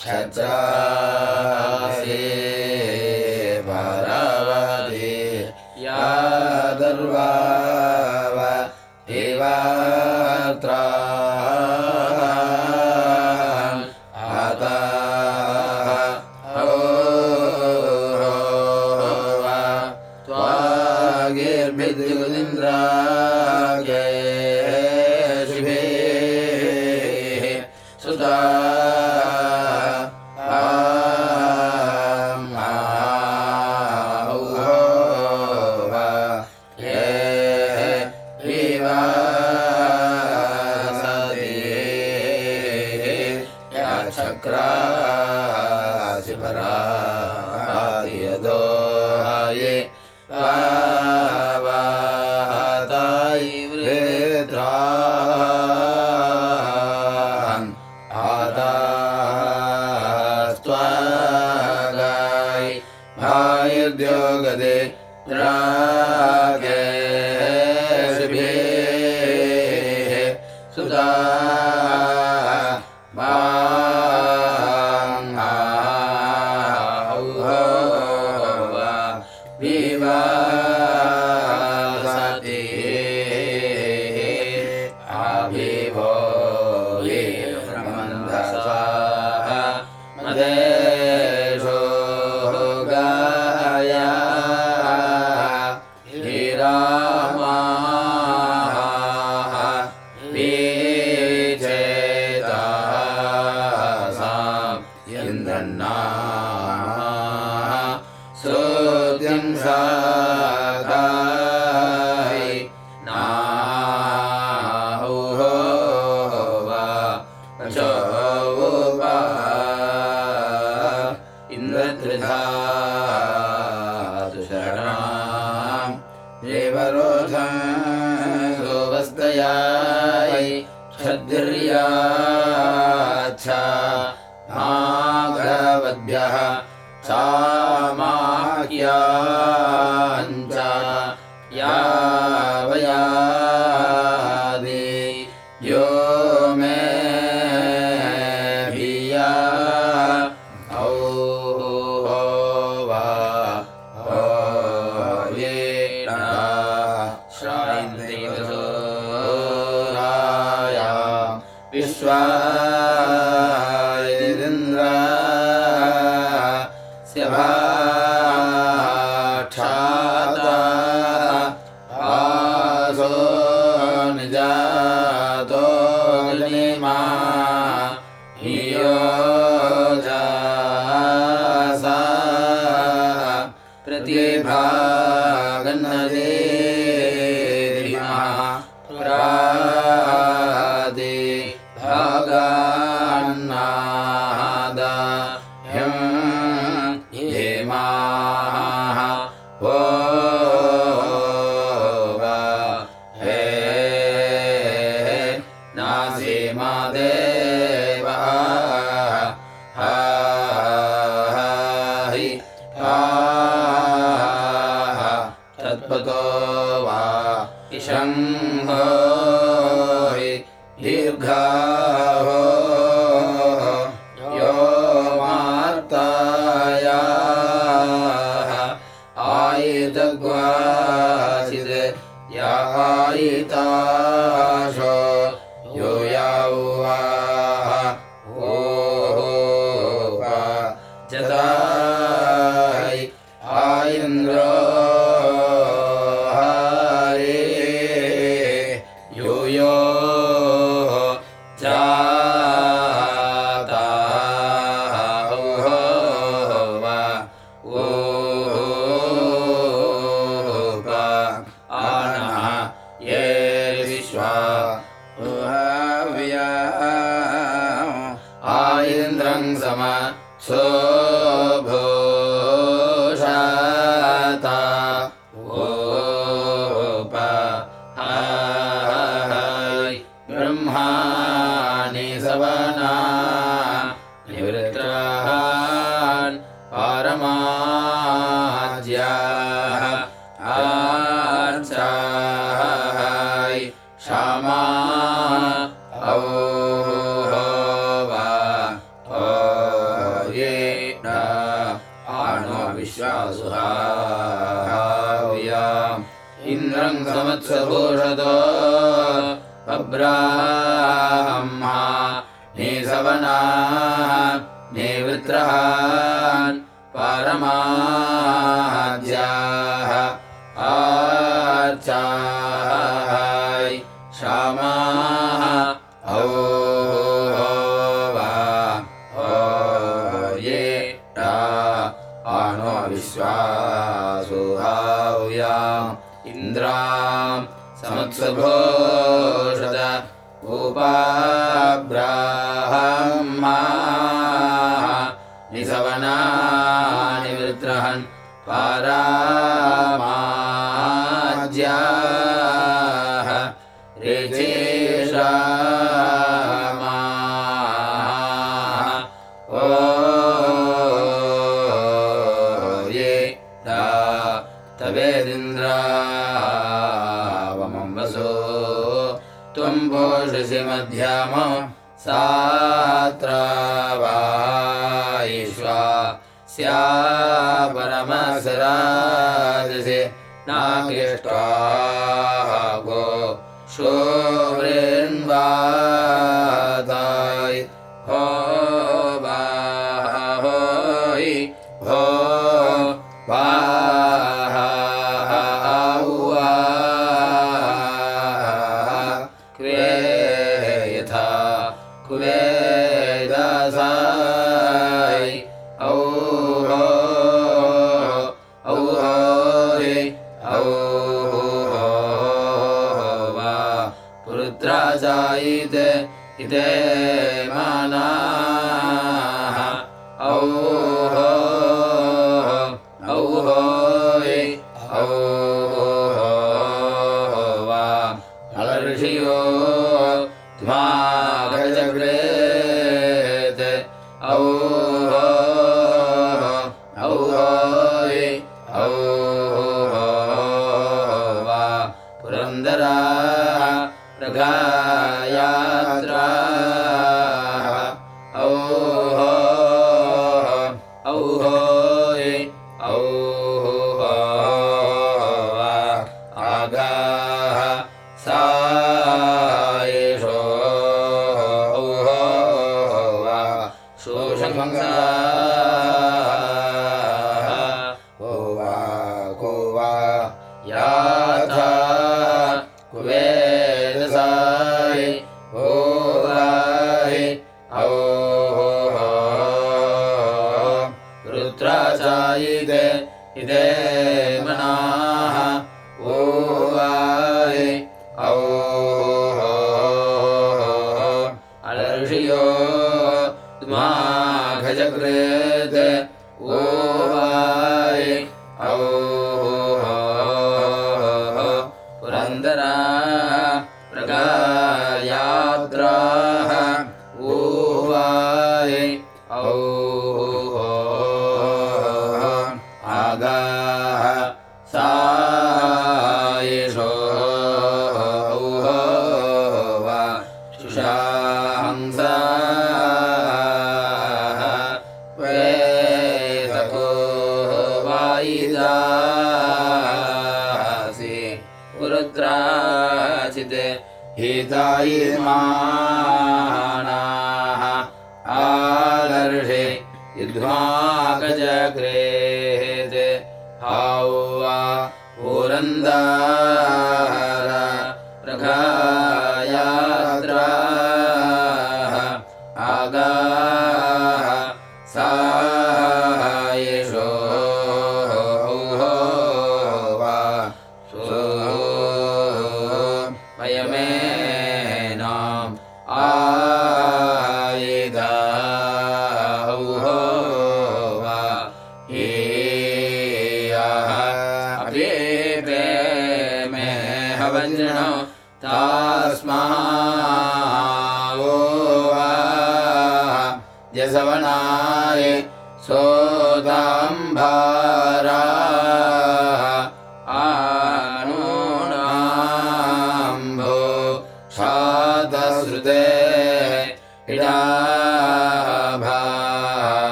छत्रासे भरवदे। या यादर्वा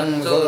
嗯是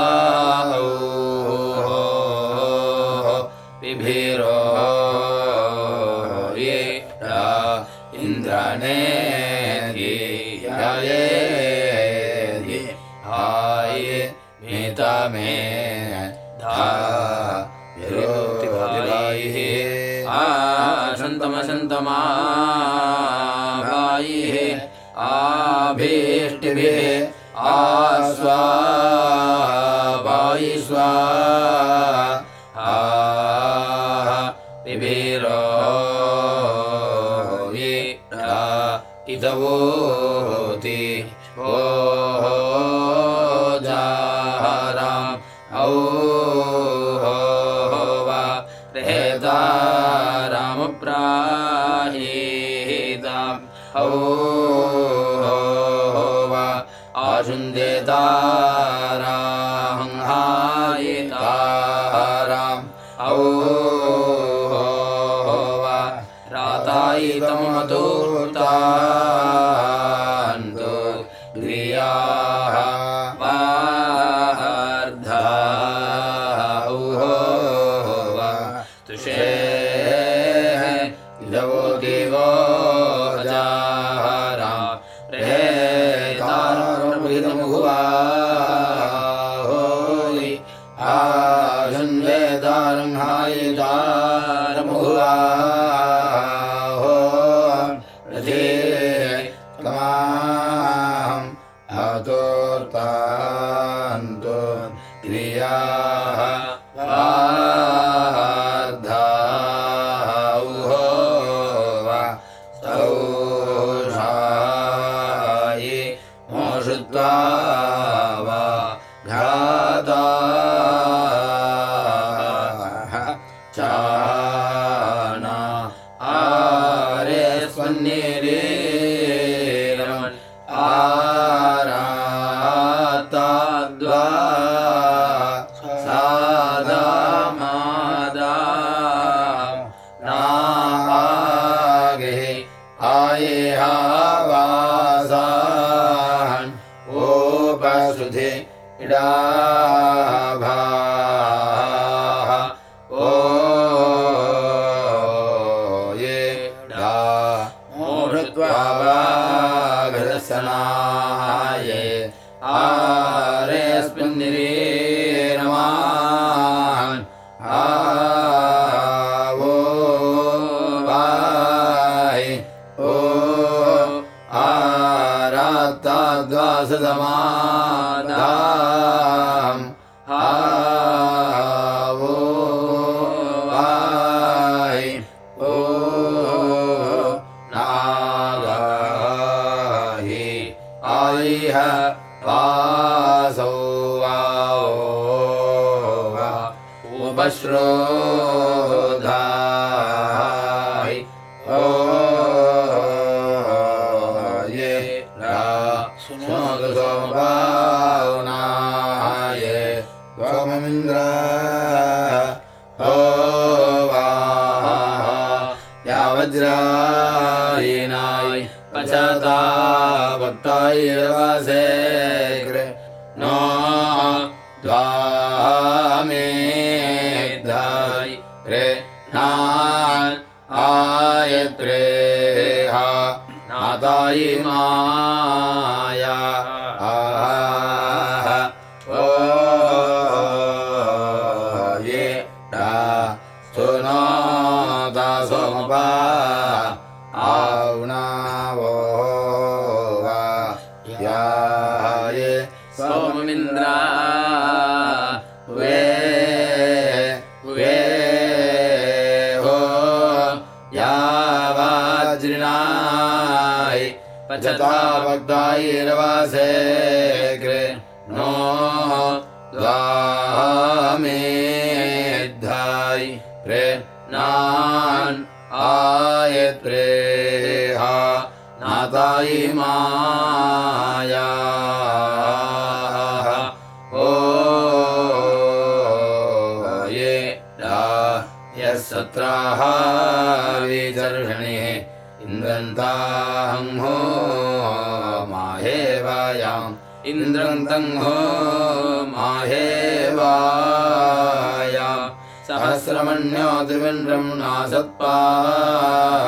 त्रिवेण्ड्रम् न सत्पाय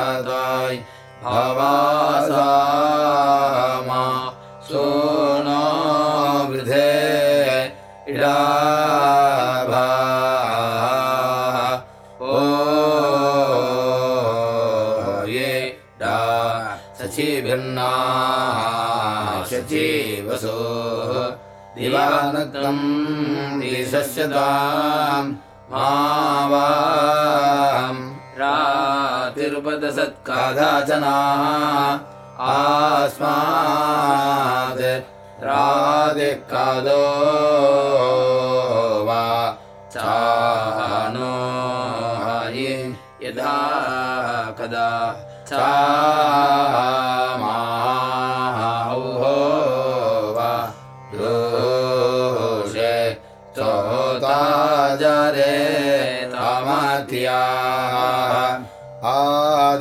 भावा स्वा सोनावृधे डाभा ओ ये डा सचिभन्ना सचीवसो दिवानत्वम् देशस्य दा राधाजनाः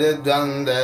आदिद्वन्द्वे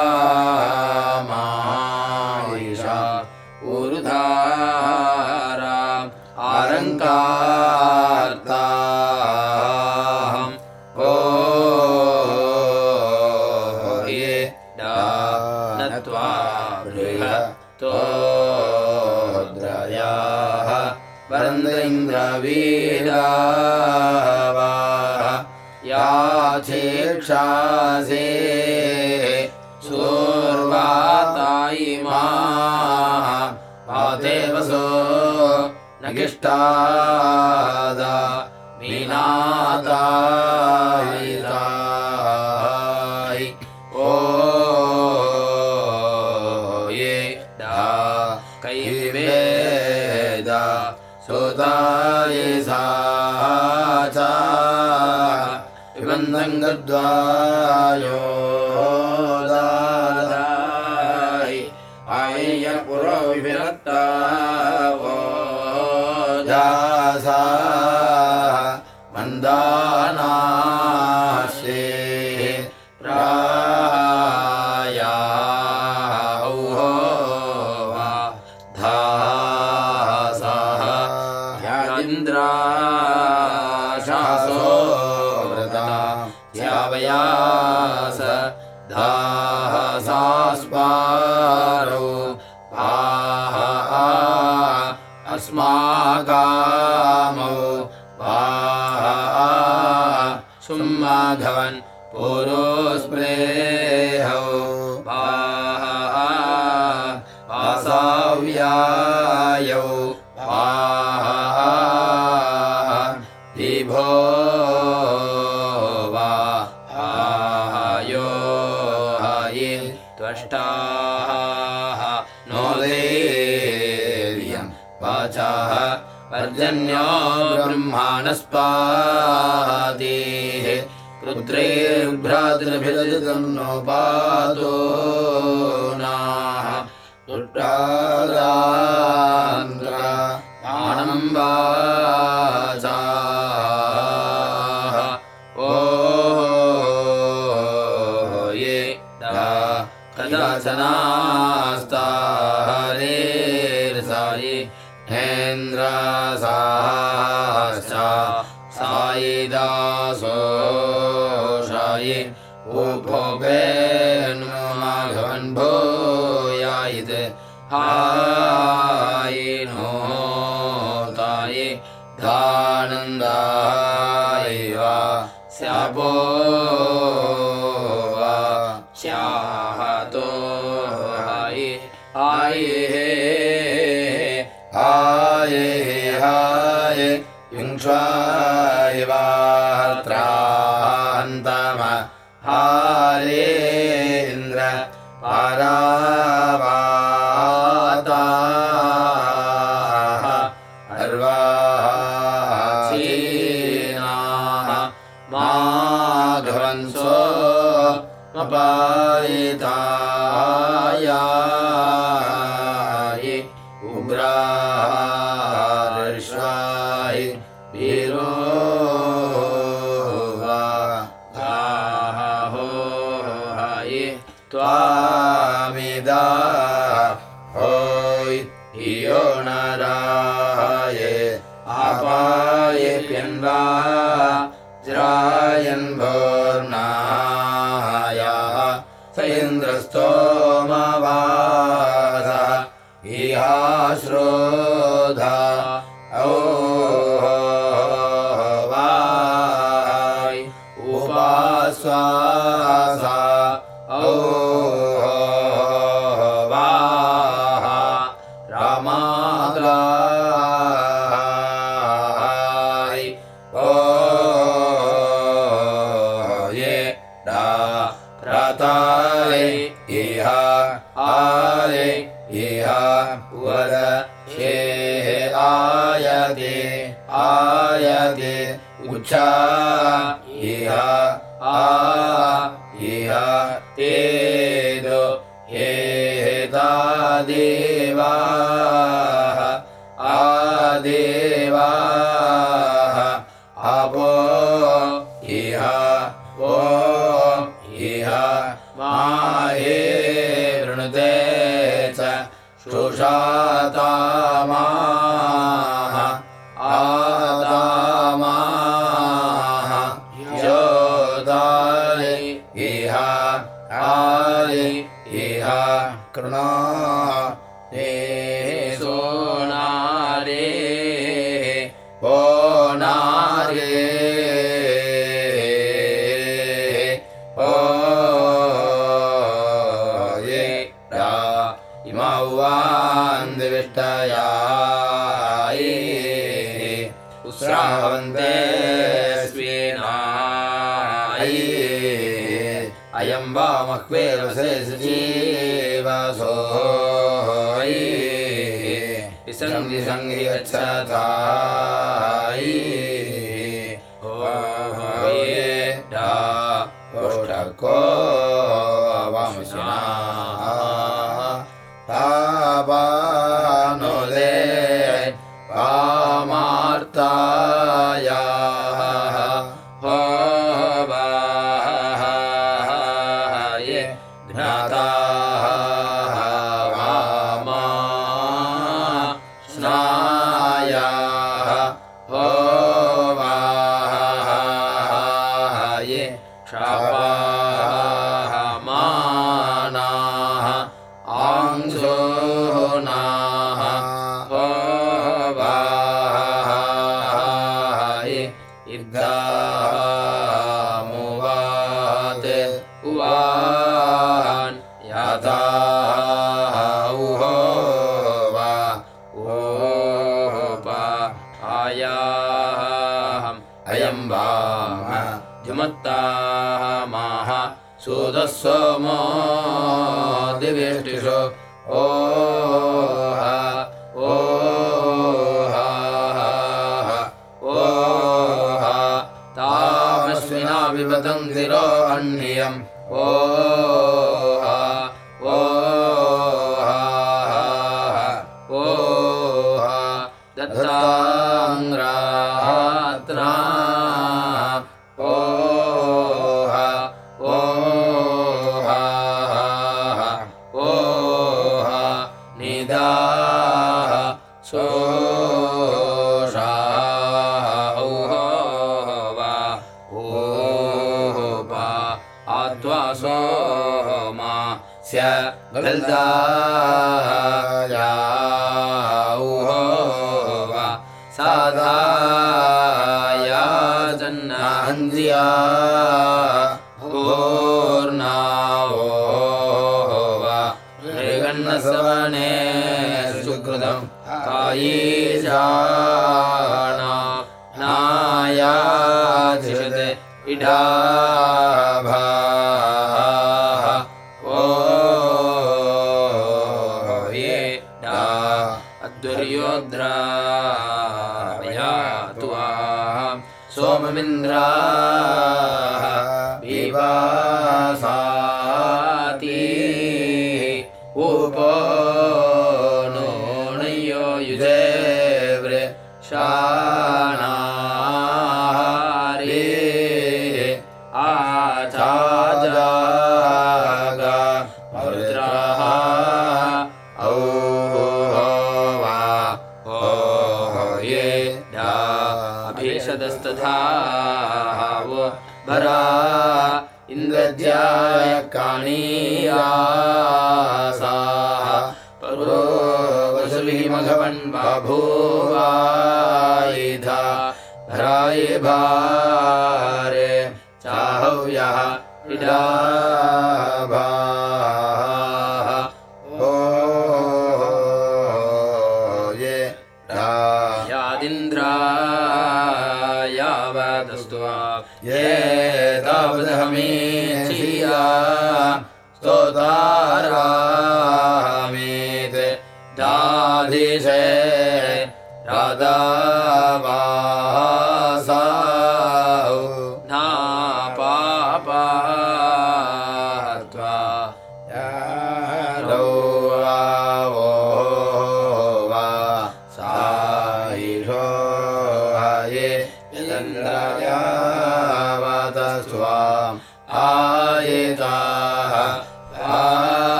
रुद्रैर्भ्रातृभिरजितं नो ताबानो Um.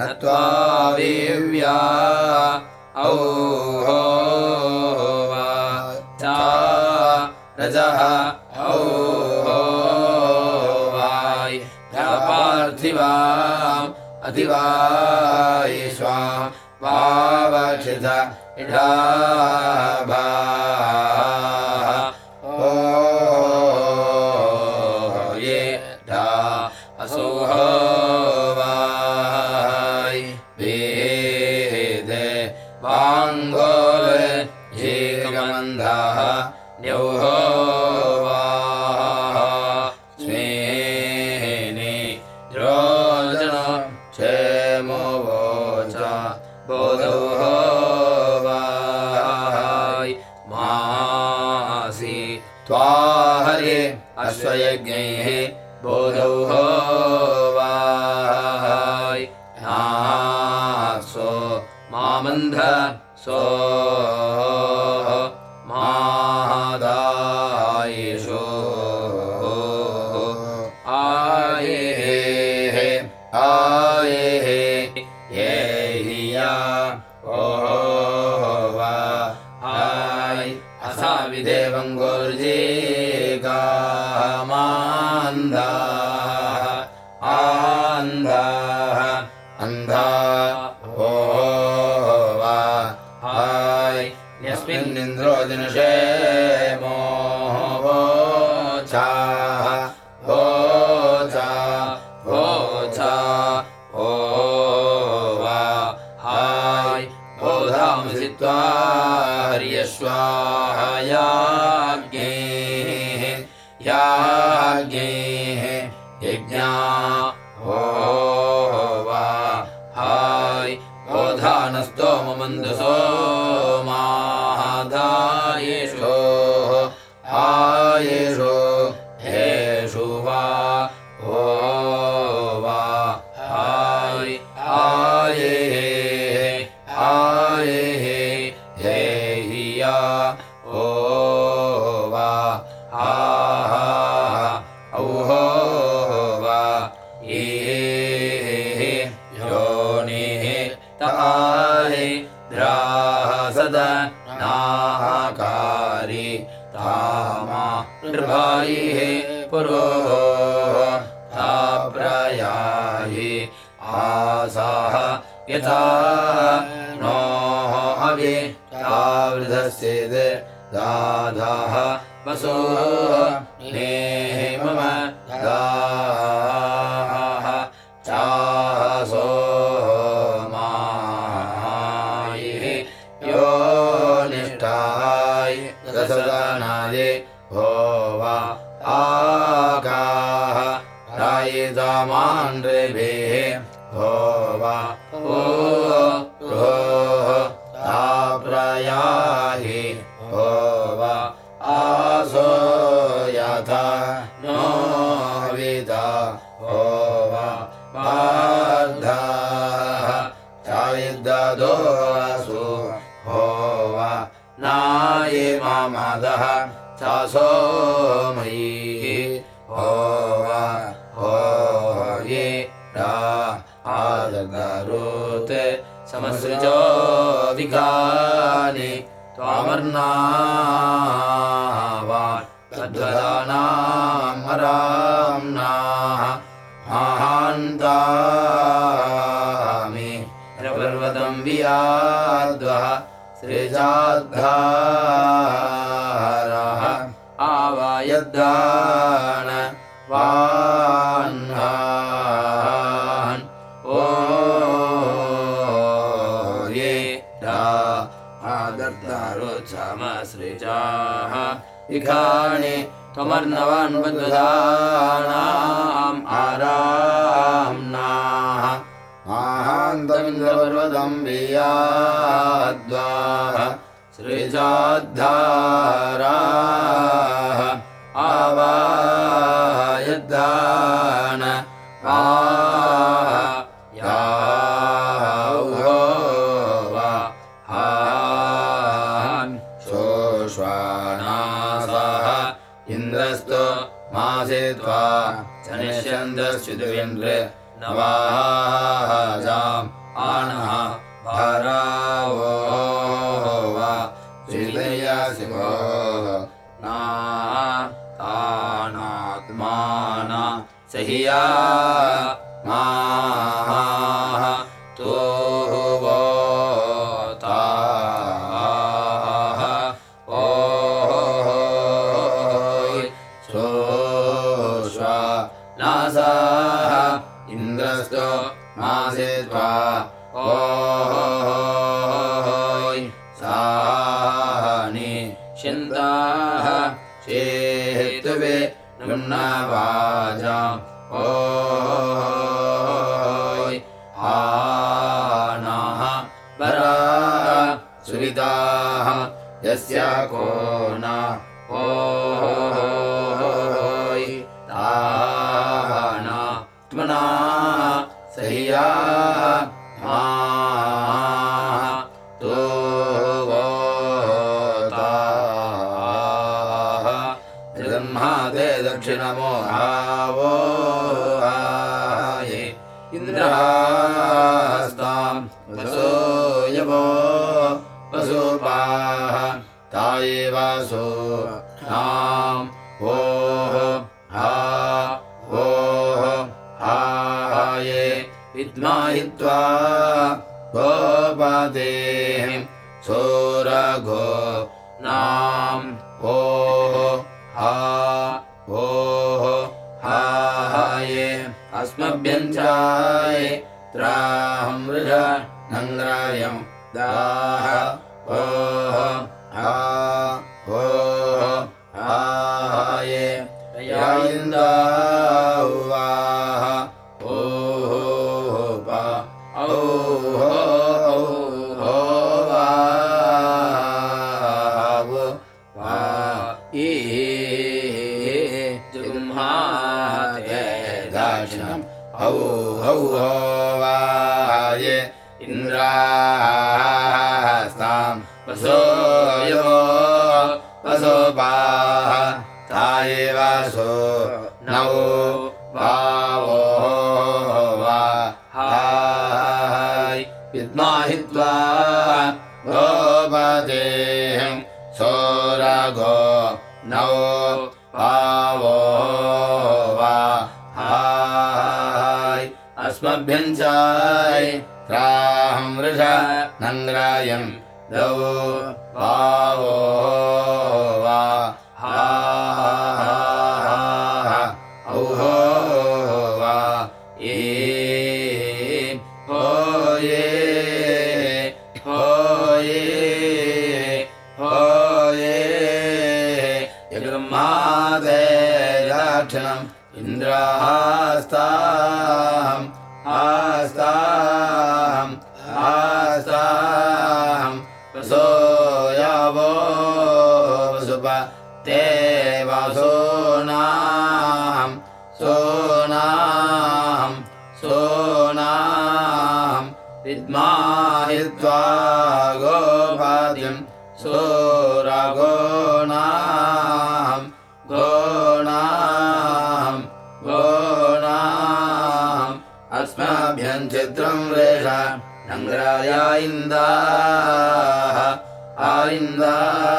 हत्वा गाय असा वा मङ्गस्मिन् यस्मिन्निन्द्रो दिनशे या इन्दाः आ इन्दाः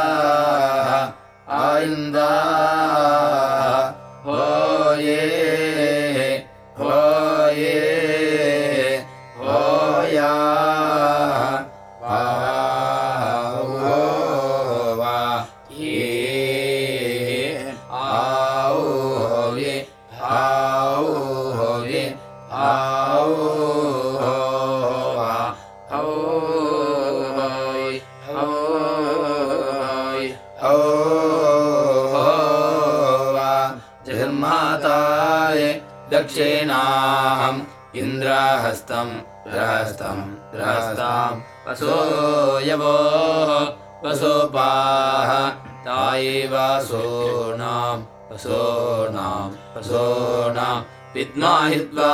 हि त्वा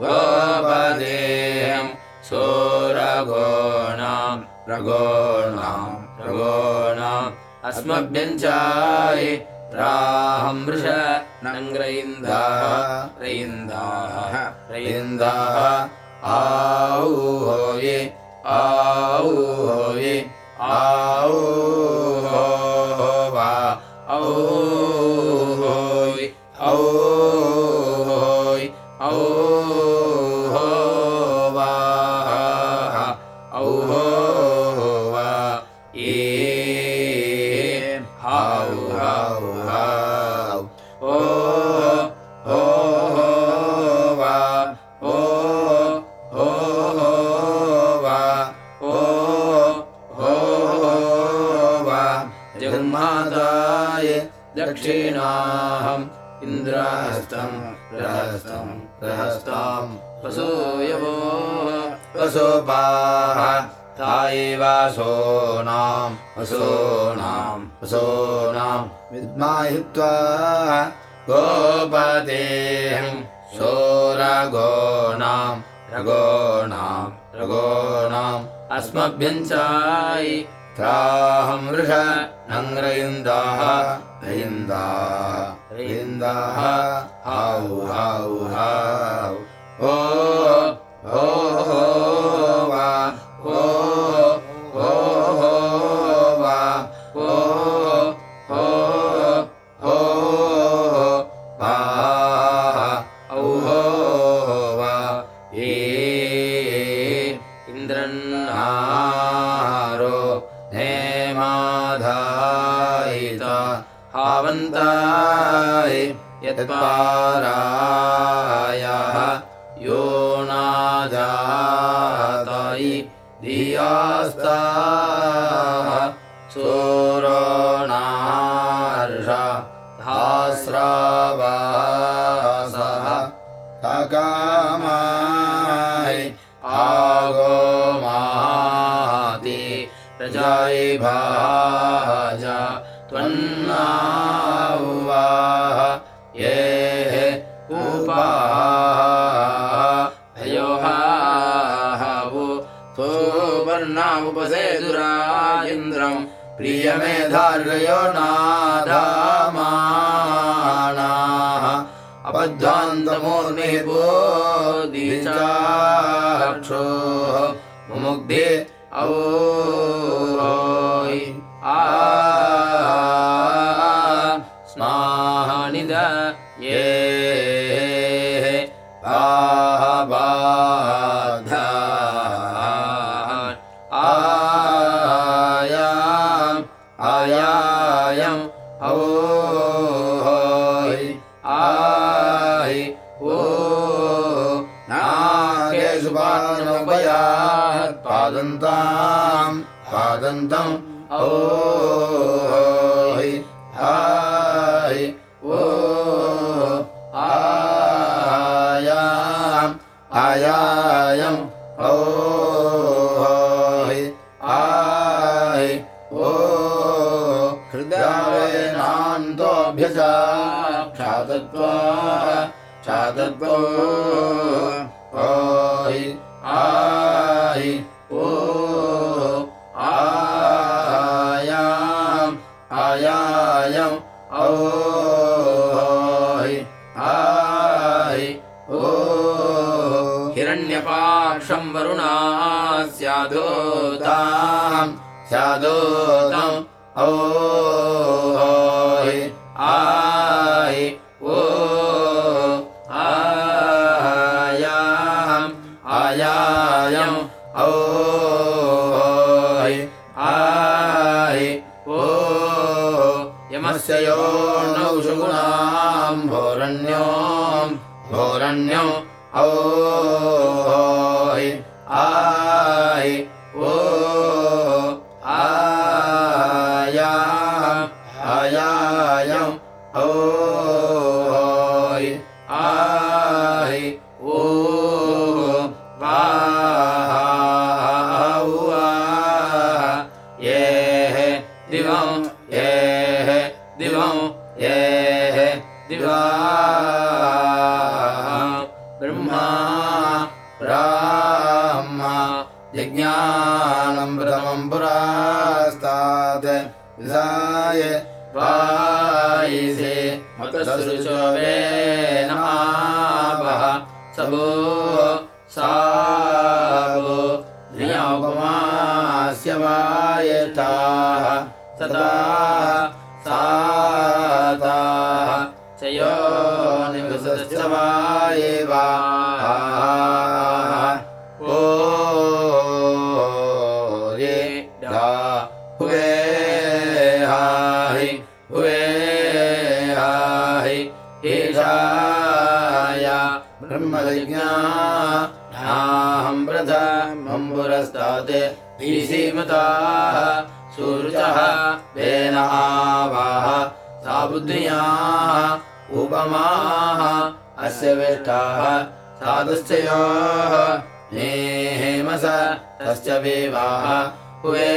गोपदेवम् सो रगोणागोणागोण अस्मभ्यम् च ben तस्य विवाह हुवे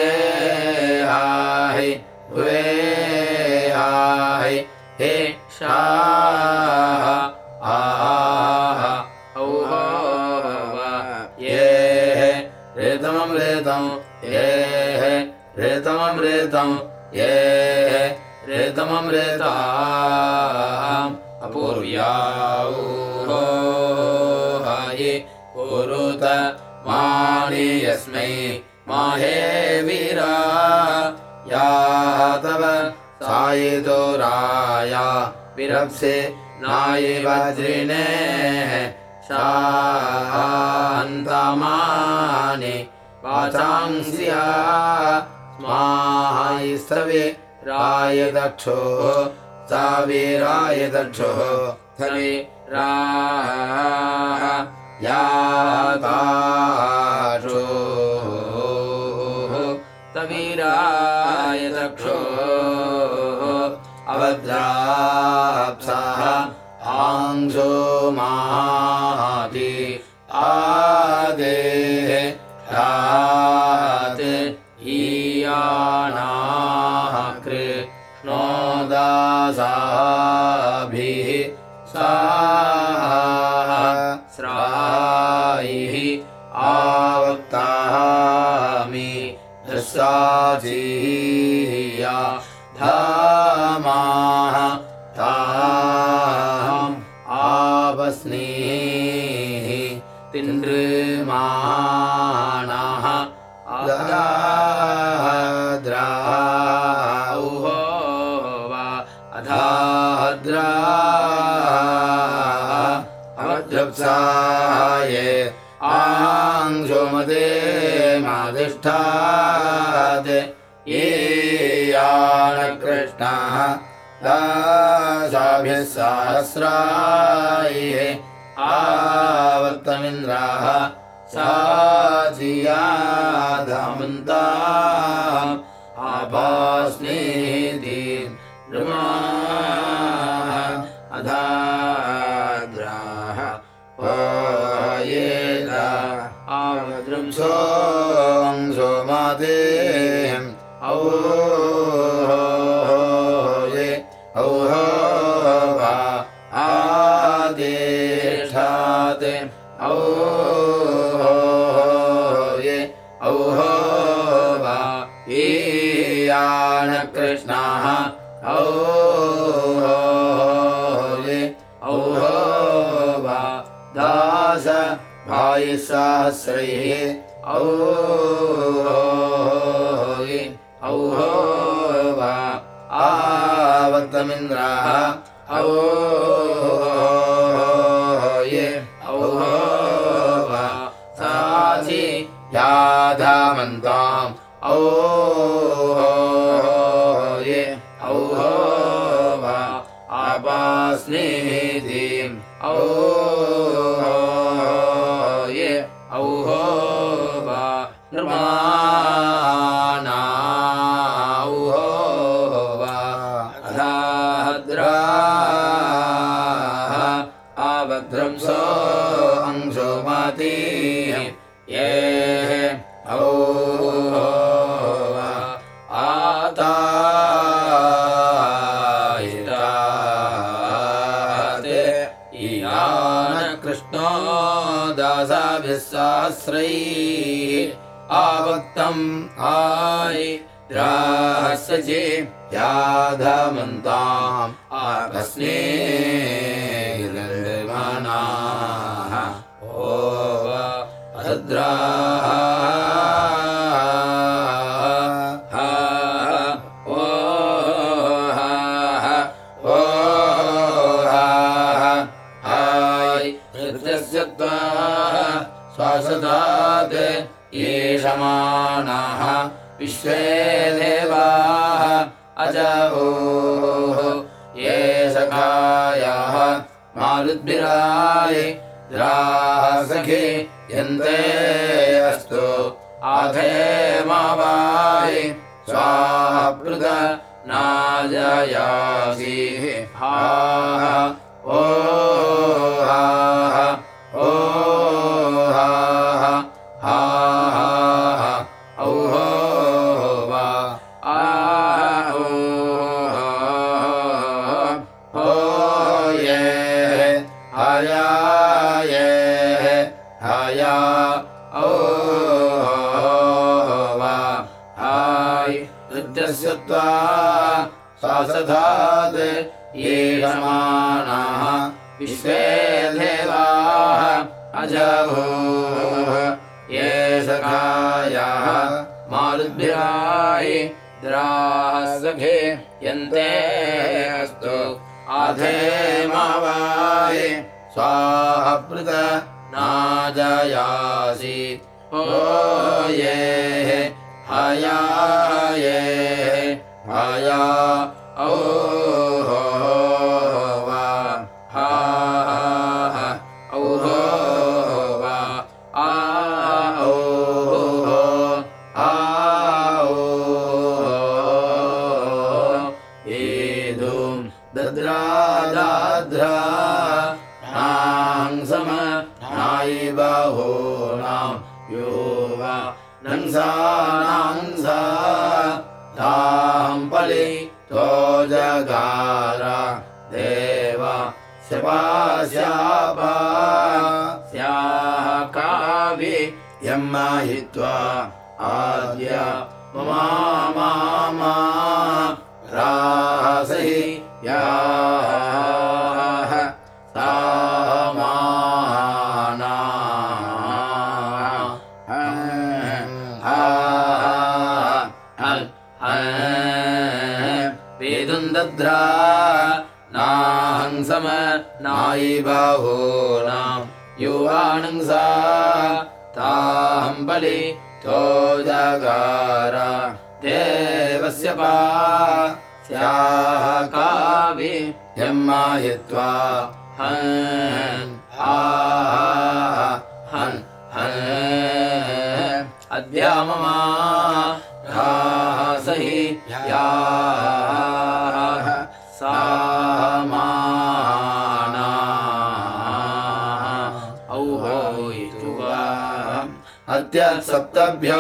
सप्तभ्यो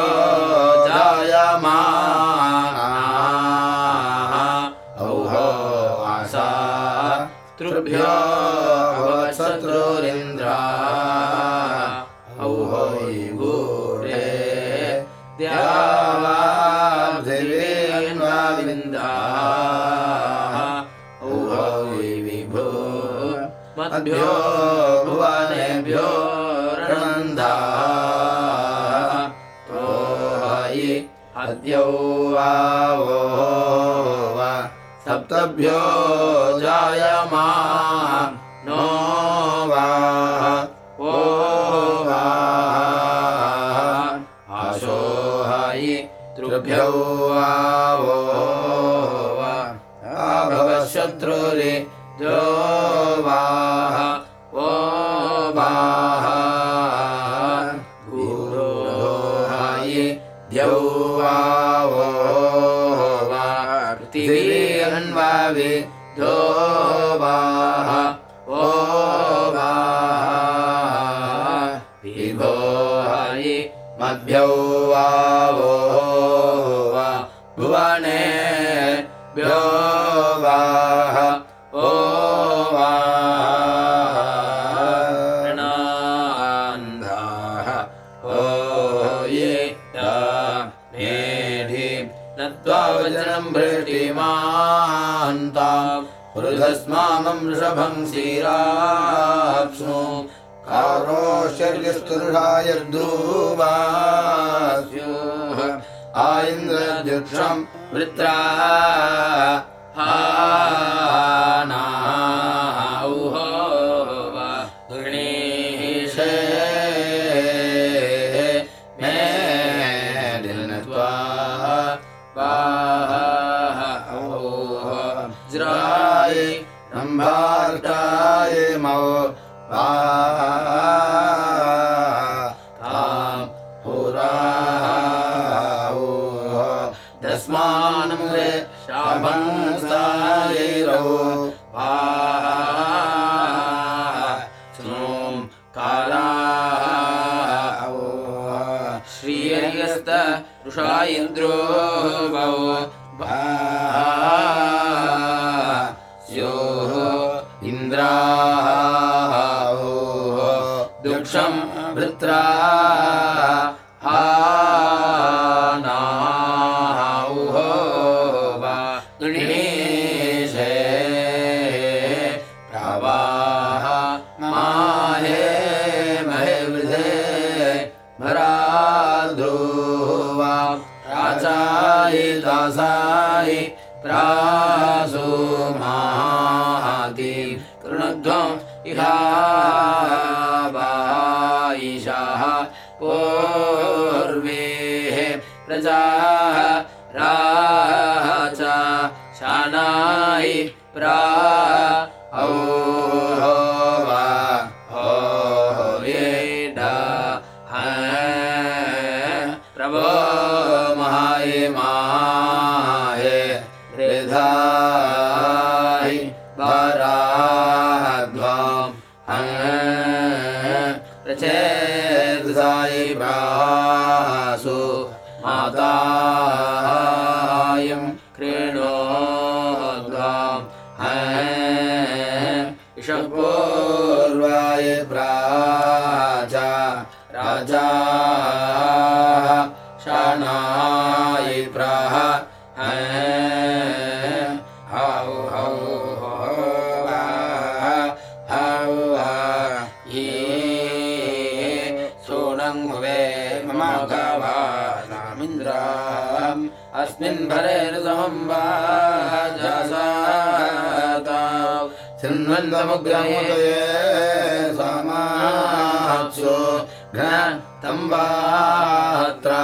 अस्मिन् भरेर्सम्बाजसाता सिन्वन्तमुग्रमुदये समाक्षो घ्न तम्बात्रा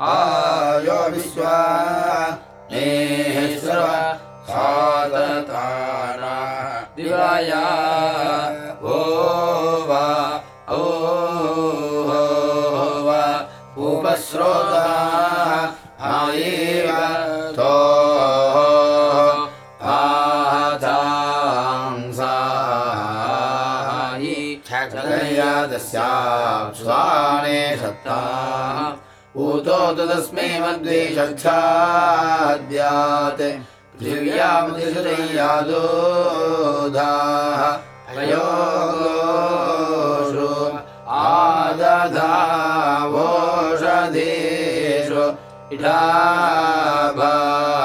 आयो विश्वा मे सातताना दिवाया ओ वा ओ ओप श्रोता होः आंसीक्षया तस्या स्वाणे सत्ता। भूतो तु तस्मै मद्वेषच्छाद्यात् द्रिव्यामुया अयोषु आदधावोषधेषु हयो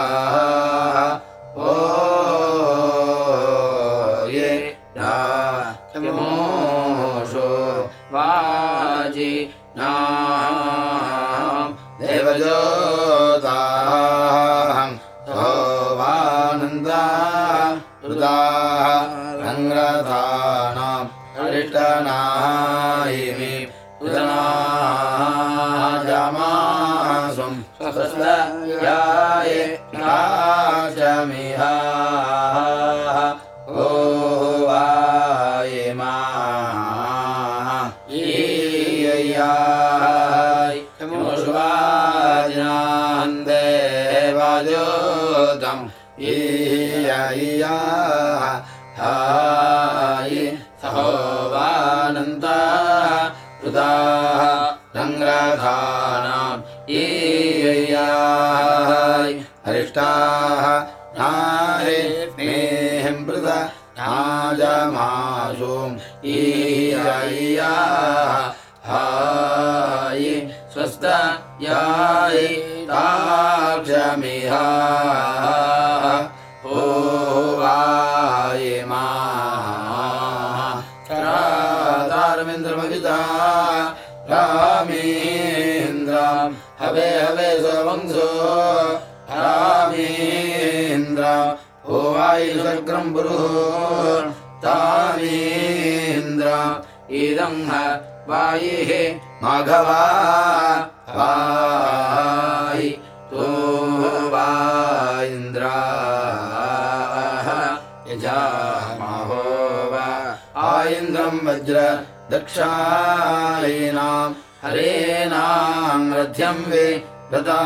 मध्यं वि ददा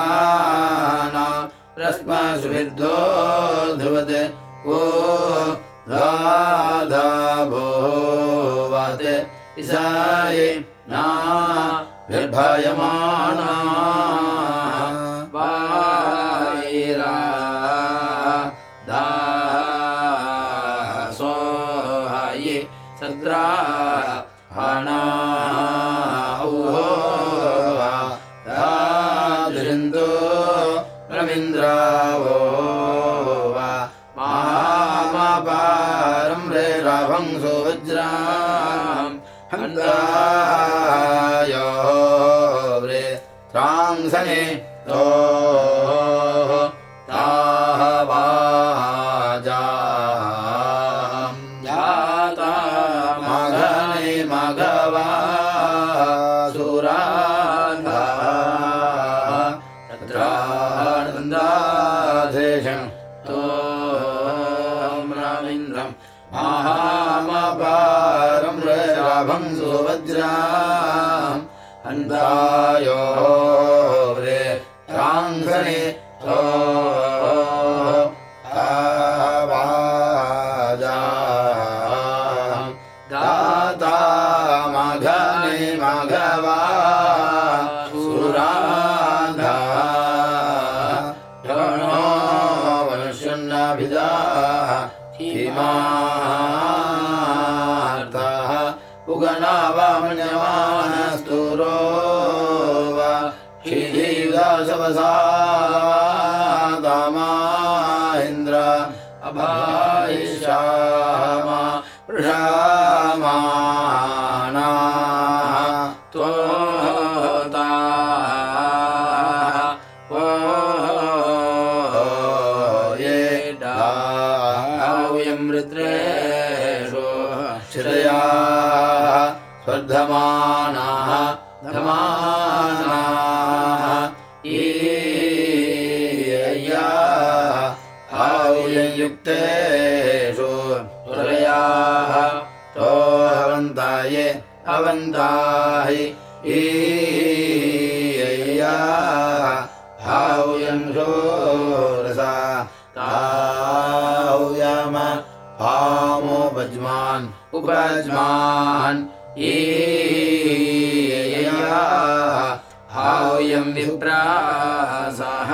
विप्रासः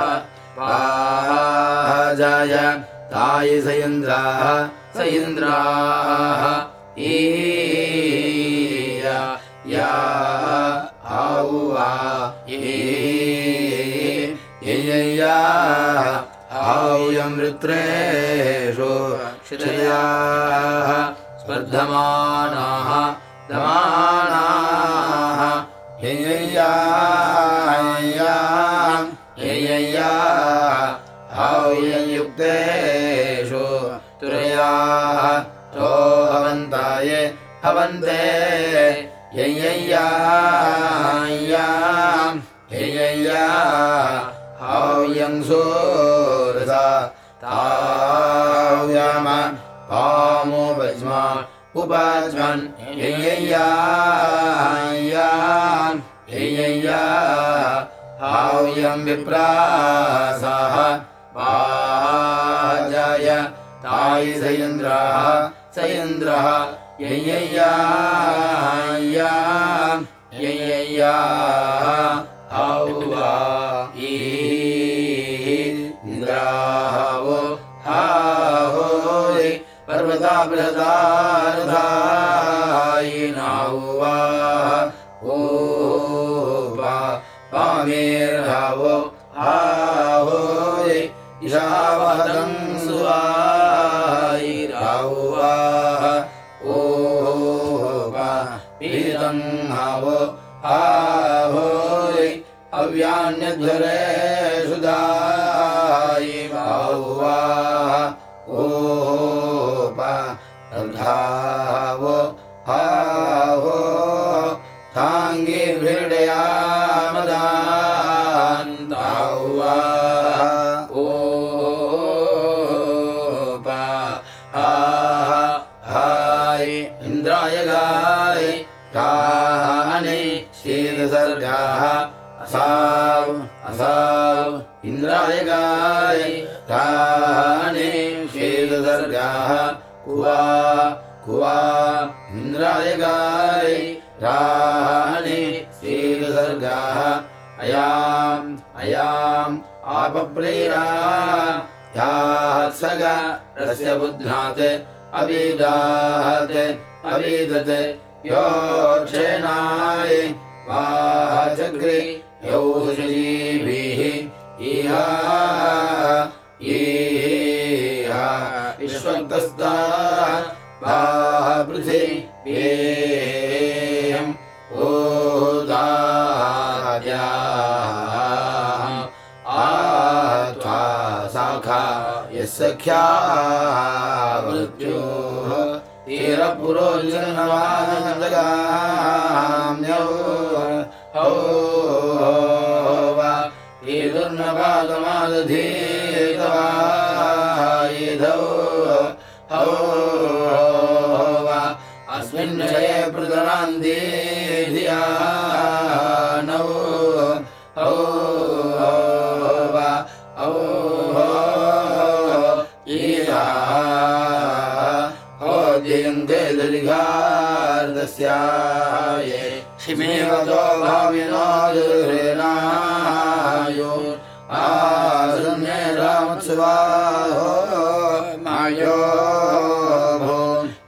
पाजाय तायि स इन्द्राः स इन्द्राः ईया या आउवा ईया हाव्यं वृत्रेषु। श्रियाः स्पर्धमानाः दमानाः। यय्या हाव्ययुक्तेषु तुरयाः तो हवन्ताये हवन्ते। यय्या यय्या हाव्यं सोरसा ताव्यम पामो भज्मा उपज्मन् यय्या हाव्यं विप्रासः वाजाय तायि स इन्द्रः स इन्द्रः यय्या यय्या हौवा इन्द्रावो हाहोयि पर्वता बृहदारधायिनाहुवा ओ वा पामेर्हावो हाहोयि ईशावहतं सुवायिराहुवा अव्यान्यध्वरे सुधायि बाहुवा ओ पा धावो हाहो थाङ्गिर्भिडयामदान्ताहुवा ओ पा हा हाय इन्द्राय गाय गाने शीतसर्गाः असाव इन्द्राय गाय गाने शीतसर्गाः कुवा कुवा इन्द्राय गाय गाने शीतसर्गाः अयाम् अयाम् आपप्रेरा। यात्सग रस्य बुध्नात् अविदात्। अविदत् योक्षेणाय यौ सुषजीभिः इहा येहा विश्वन्तस्ता वा पृथिव्येयम् ओदाद्या आत्वा साखा मृत्योः हौ पादमादधीतवायिधौ हौ वा अस्मिन् विषये पृतरान्ति धिया नौ हौ वा औ ईशा। हो जयन्ते शिमेवतो भाविनो दुर्हृणायो आसन्ये रामत्सुवाहो मायो भो।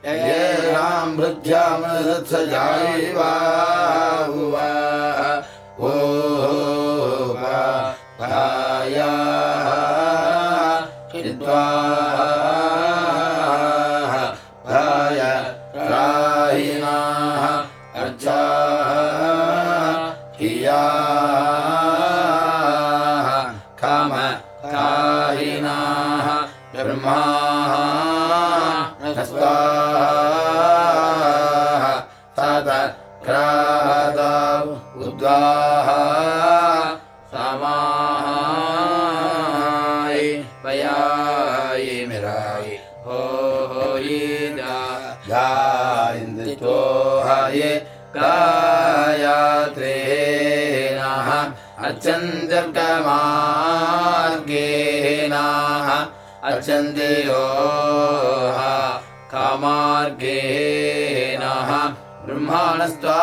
ये राम भृत्यामृत्सजायिवा हुवा कामार्गेणाः अचन्ति योः कामार्गेणः ब्रह्माणस्तो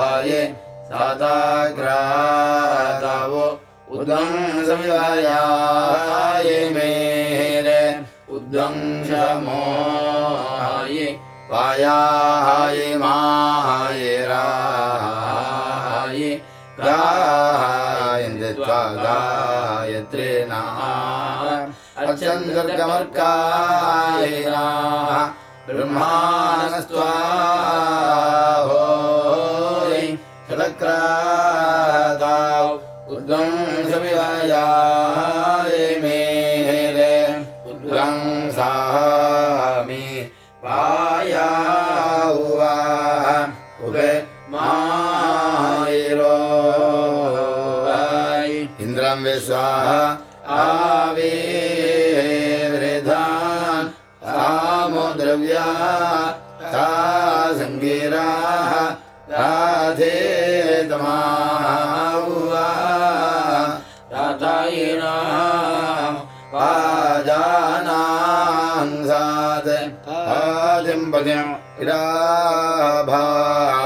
हये सदा ग्राहतवो मेरे उद्वं उद्वंसमोहाय वायाय माय राय गायन्ति त्वा गायत्रेणाः अर्चन्दर्गमर्कायिनाः ब्रह्माणस्त्वा होय शतक्राताौ उद्वंसमिवायाय आविवृधान् सामुद्रव्या सा सङ्गीराः राधे राधायिणाः पाजानां सात् आदिं पदिम् इडाभाः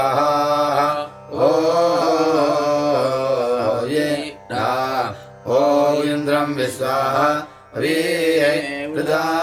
इन्द्रं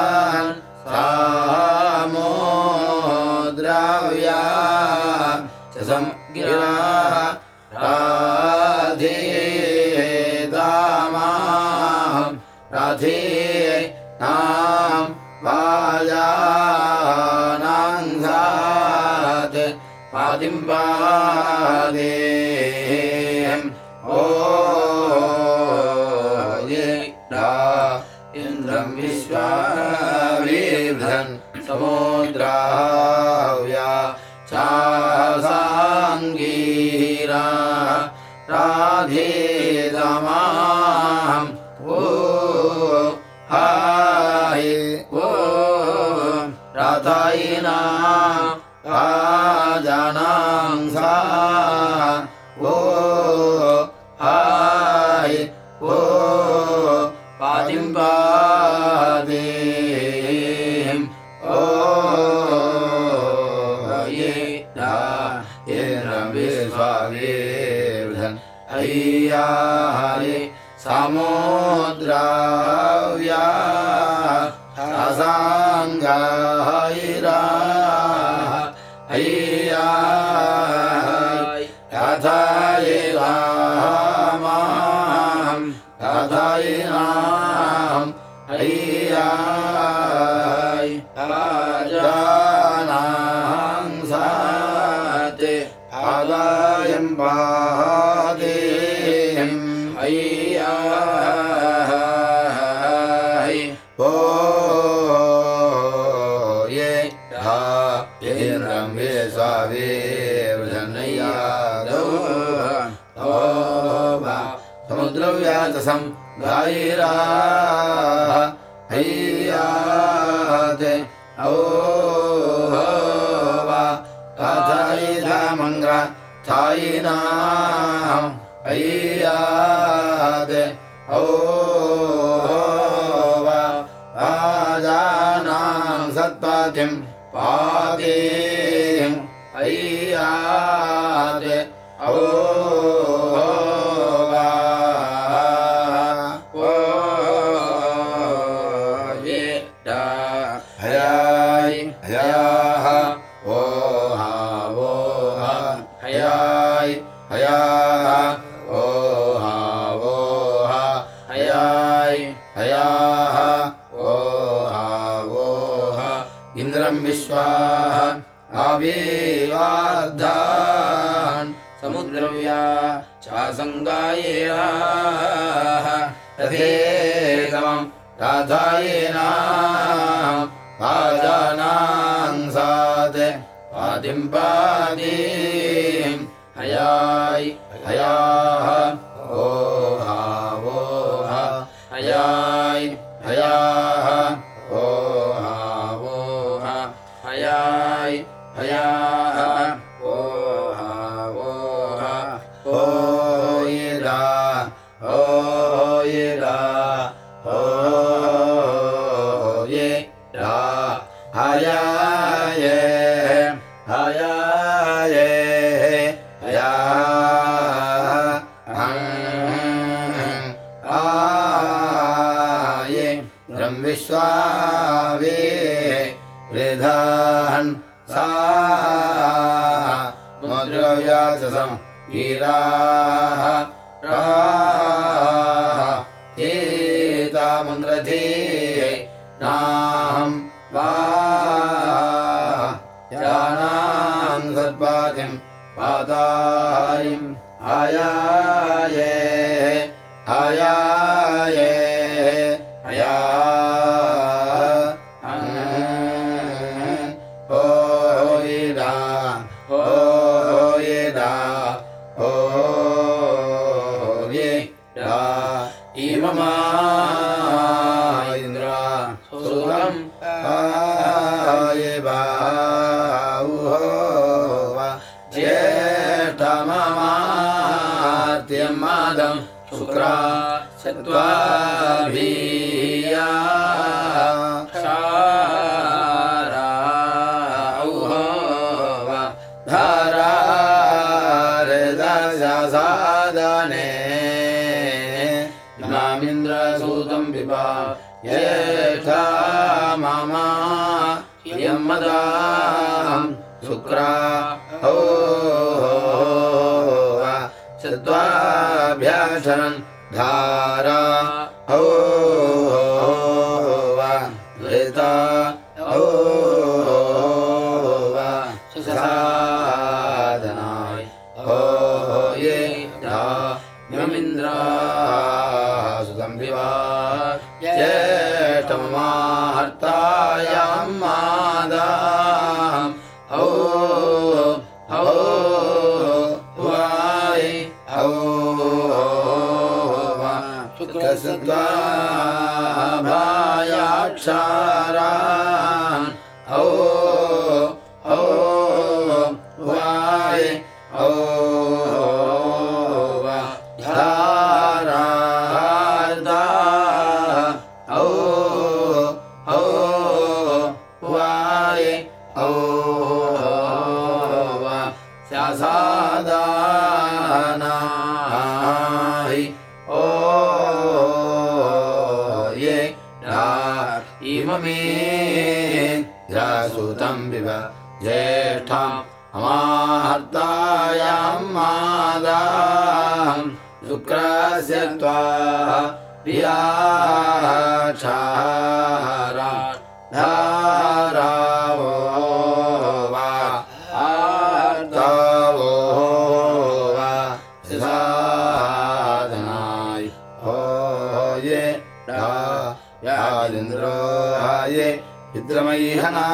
चित्रमयिहना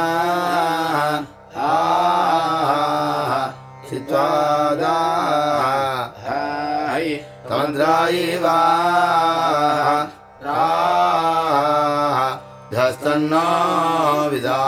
आह चित्वादा तमद्रायिवा ध्वस्तन्नो विदा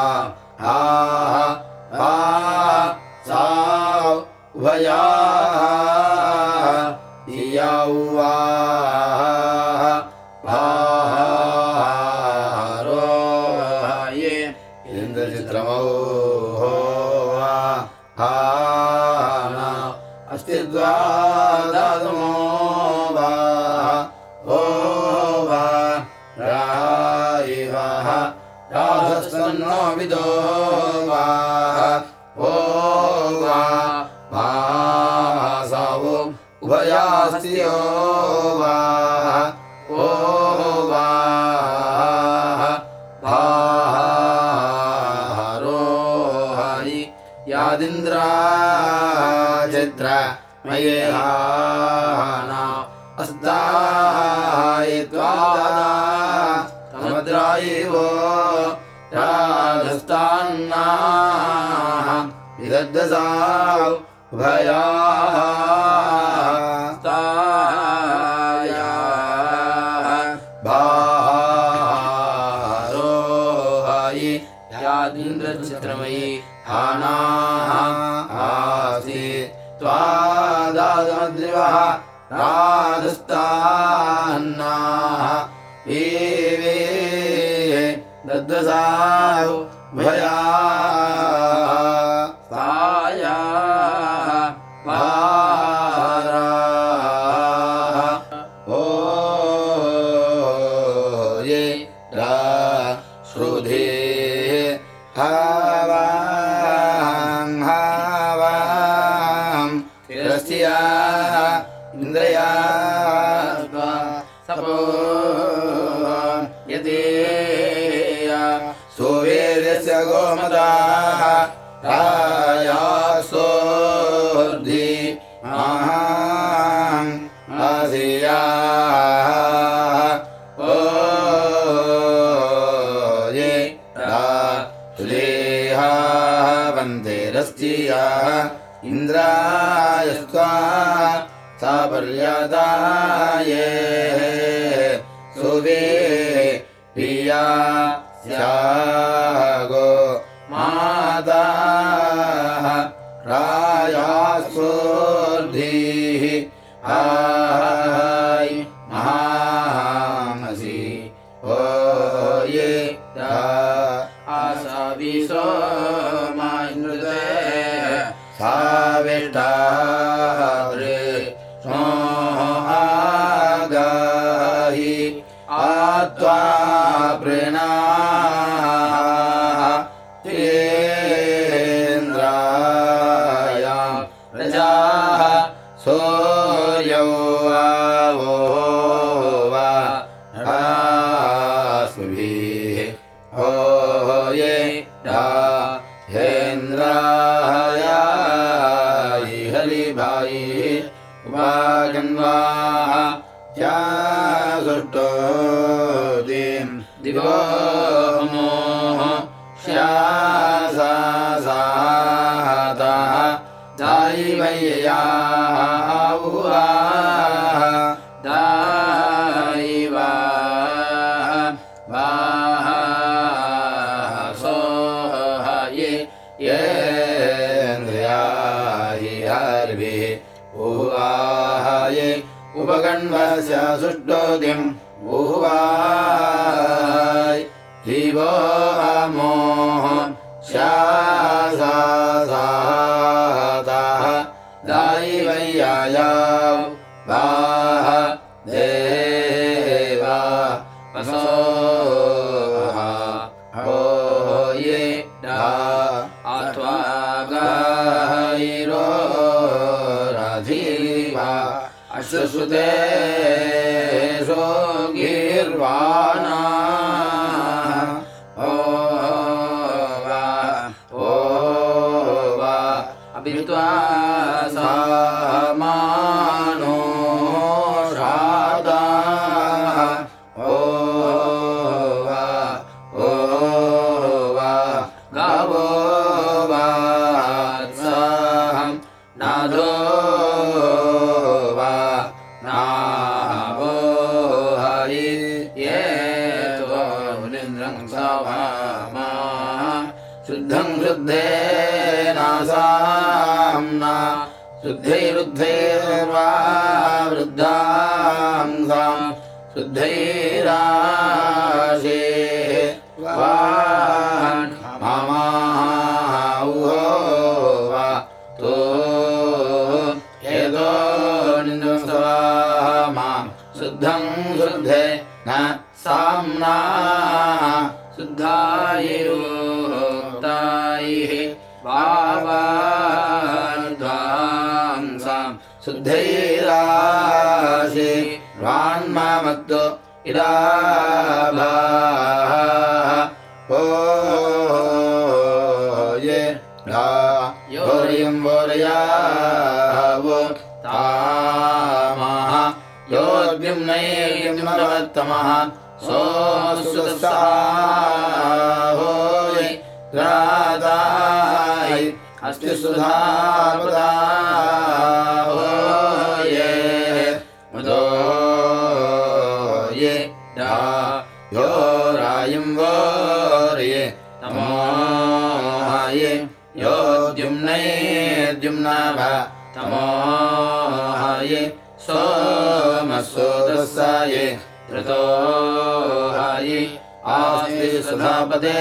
系嘢啊 राधाय। अस्ति सुधापदा ये मुदो ये रा यो रायं वो रे तमोहाय। योद्युम्नैर्द्युम्नाभ तमोहाय सोमसोदस्साय आस्ति सुधापदे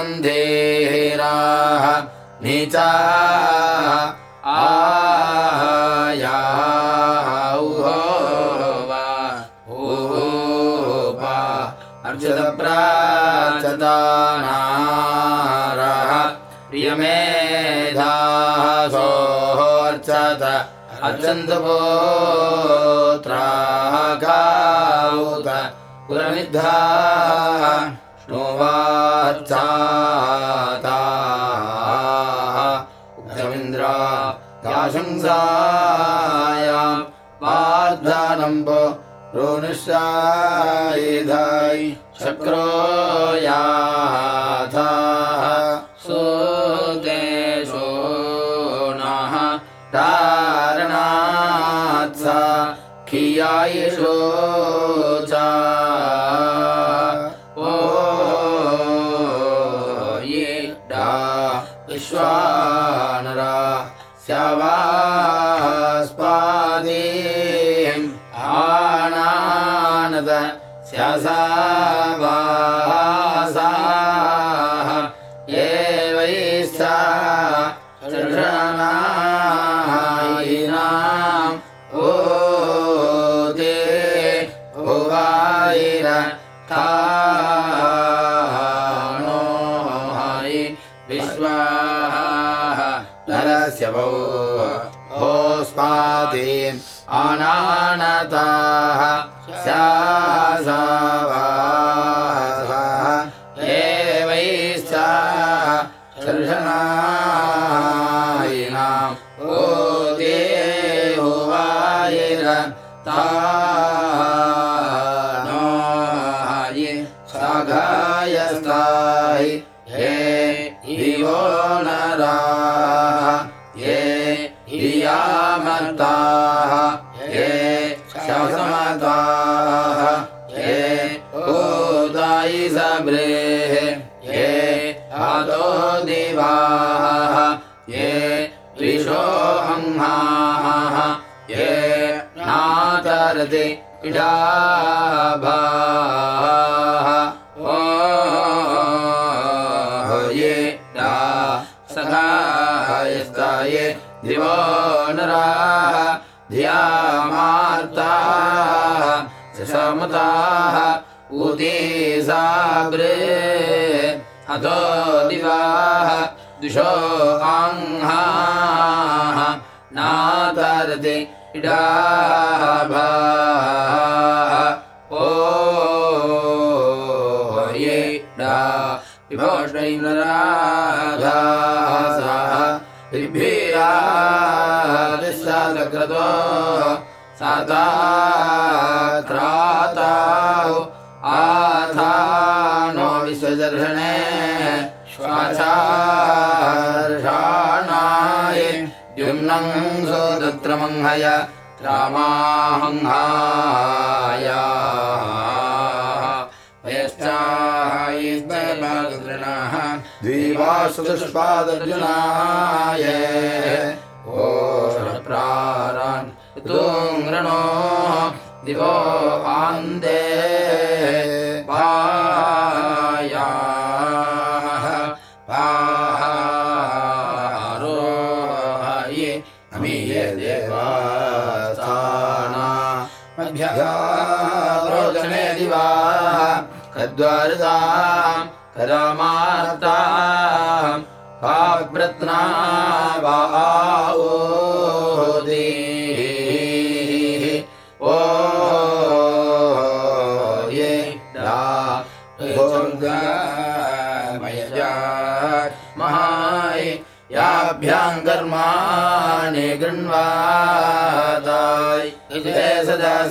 अन्धेराः नीचा आया अर्जुन अर्चितप्राचदानारः प्रियमेधासोऽर्चत अर्चन्तपोत्रागावत पुरनिधा रन्द्रा आशंसाय पार्धानम्ब रोनिषायिधायि शक्रो सोते सुदेशो नः तारणात्सा सा कियाय शवास्पादे आनानद शसा ः स्या ग्रे अथो दिवाः द्विषो आङ्हा पुष्पादर्जुनाय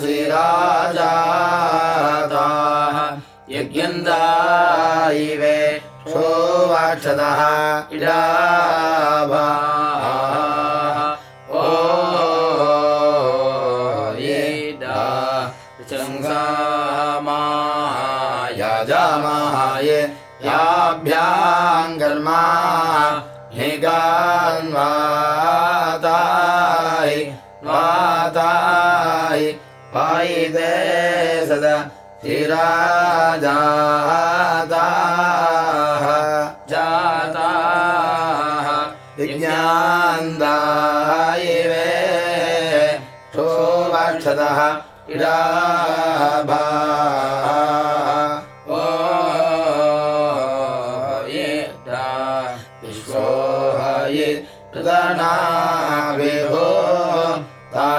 राजा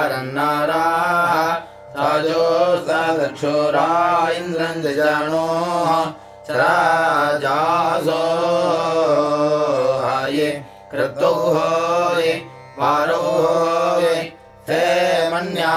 रन्नाराः साजो लक्षो इन्द्रम् जजानोः। राजासो हये क्रतुः होये वारो हो ते मन्या।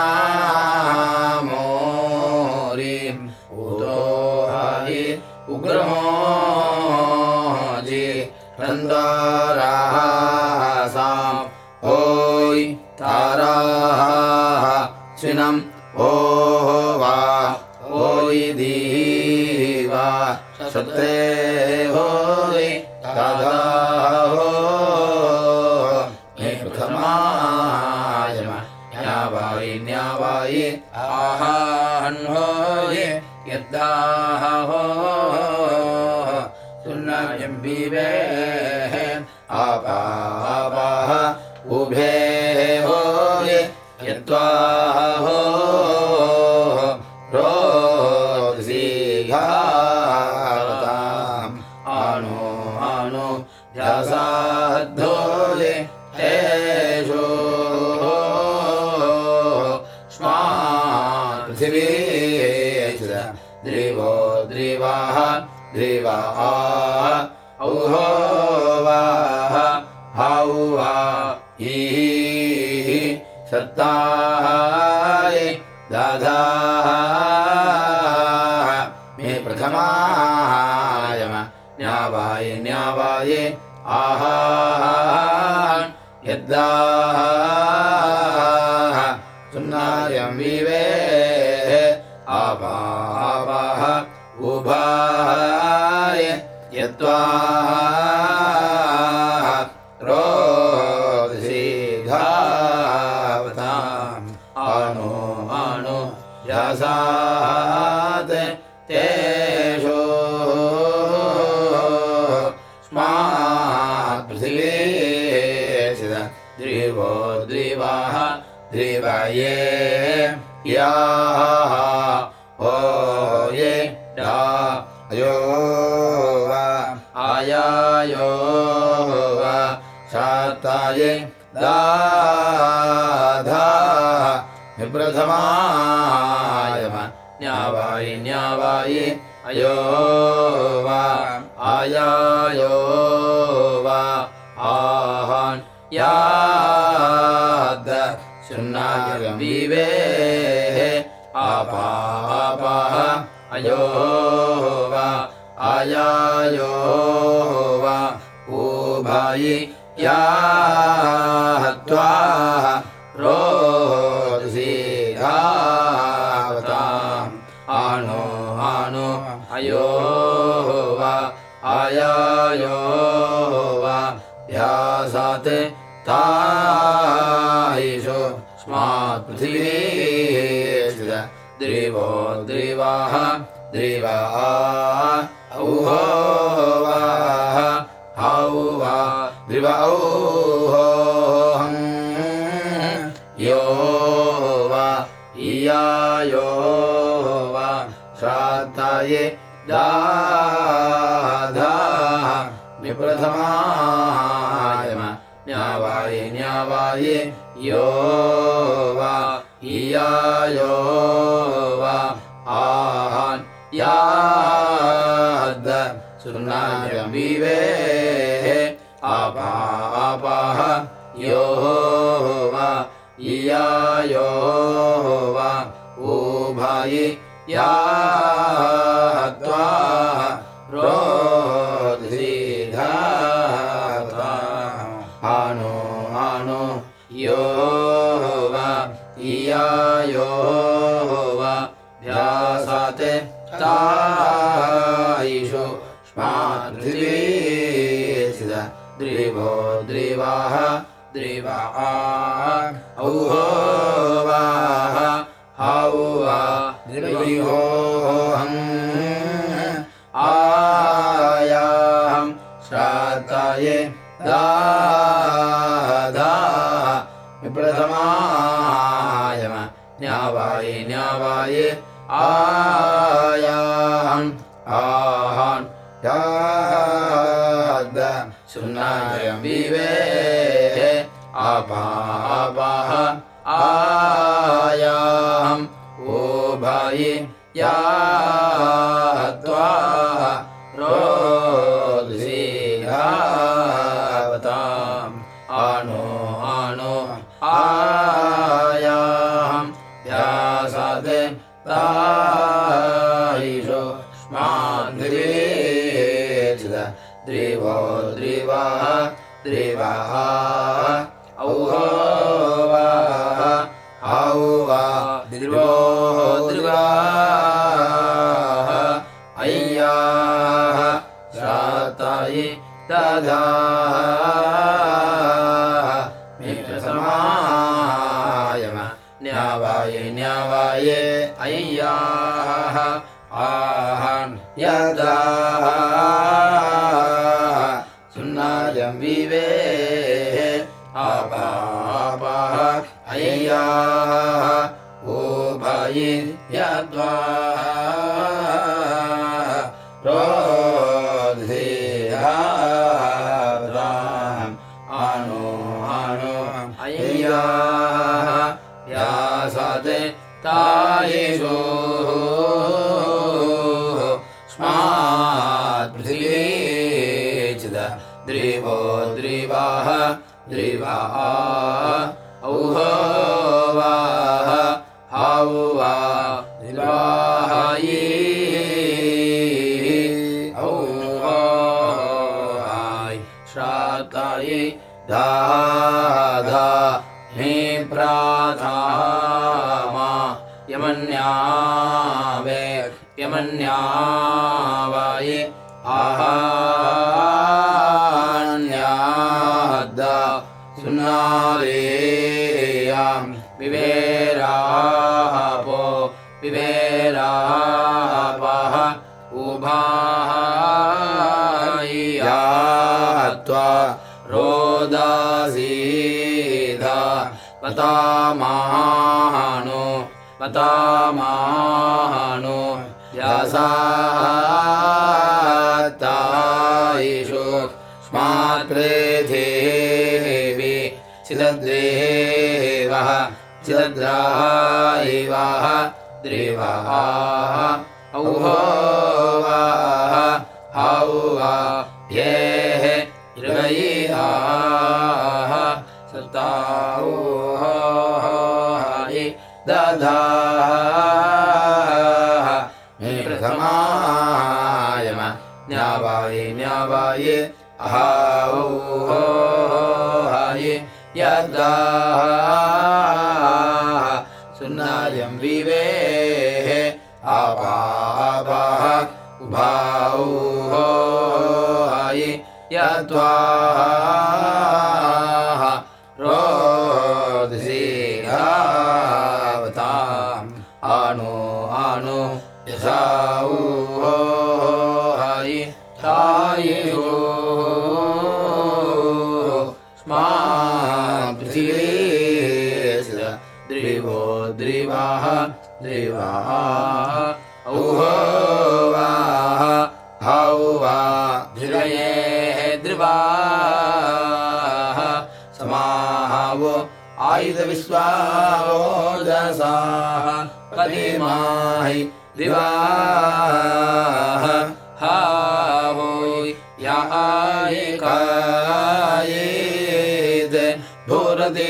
द्रेवः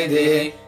で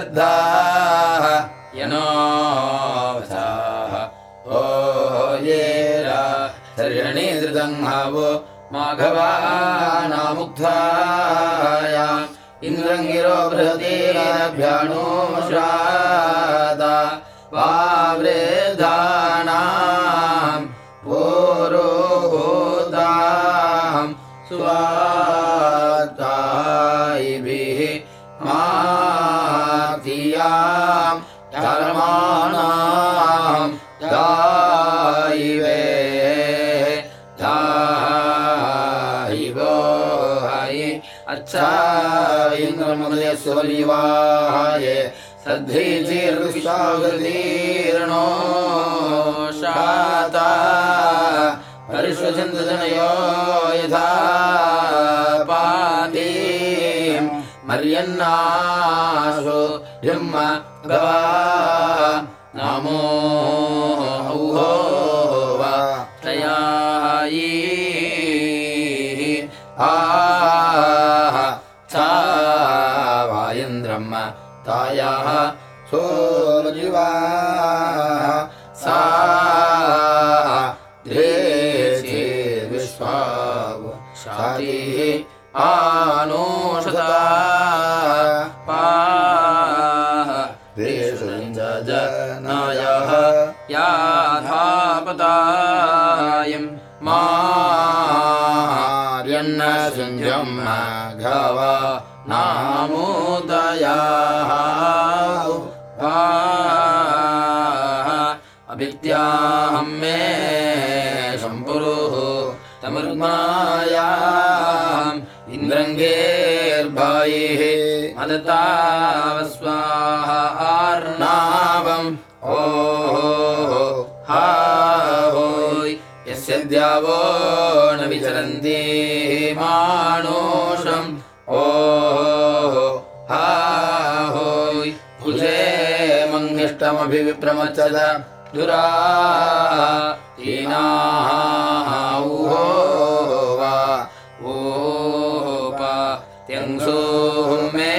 प्रतिदर्धाः यनो ओ येरा सर्षणे धृतम् हावो माघवानामुग्धाया। इन्द्रङ्गिरो बृहतीराभ्याणो श्रादा इन्द्रमदय सुवलिवाय सद्धीर्विश्वागतीर्णो शाता हर्षचन्द्रजनयो यथा पाति मर्यन्नाशो ब्रह्म गवा नमो वा तयायी आह तायाः सोमजिवाः सा द्रेचे विश्वाव शातिः आनोषता पाः जनायः याथापतायम् मार्यन्नसुञ्जम् घव नामोदयाः अभित्याहम् मे सम्पुरुः तमुर्मायाम् इन्द्रङ्गेर्भायैः मदतावस्वाहार्नावम् ओ हा होय् यस्य द्यावो न विचरन्ति माणोषम् मङ्गिष्टमभिविप्रमच्चद दुरा हीनाऊहो वा ओपा त्यङ्सो मे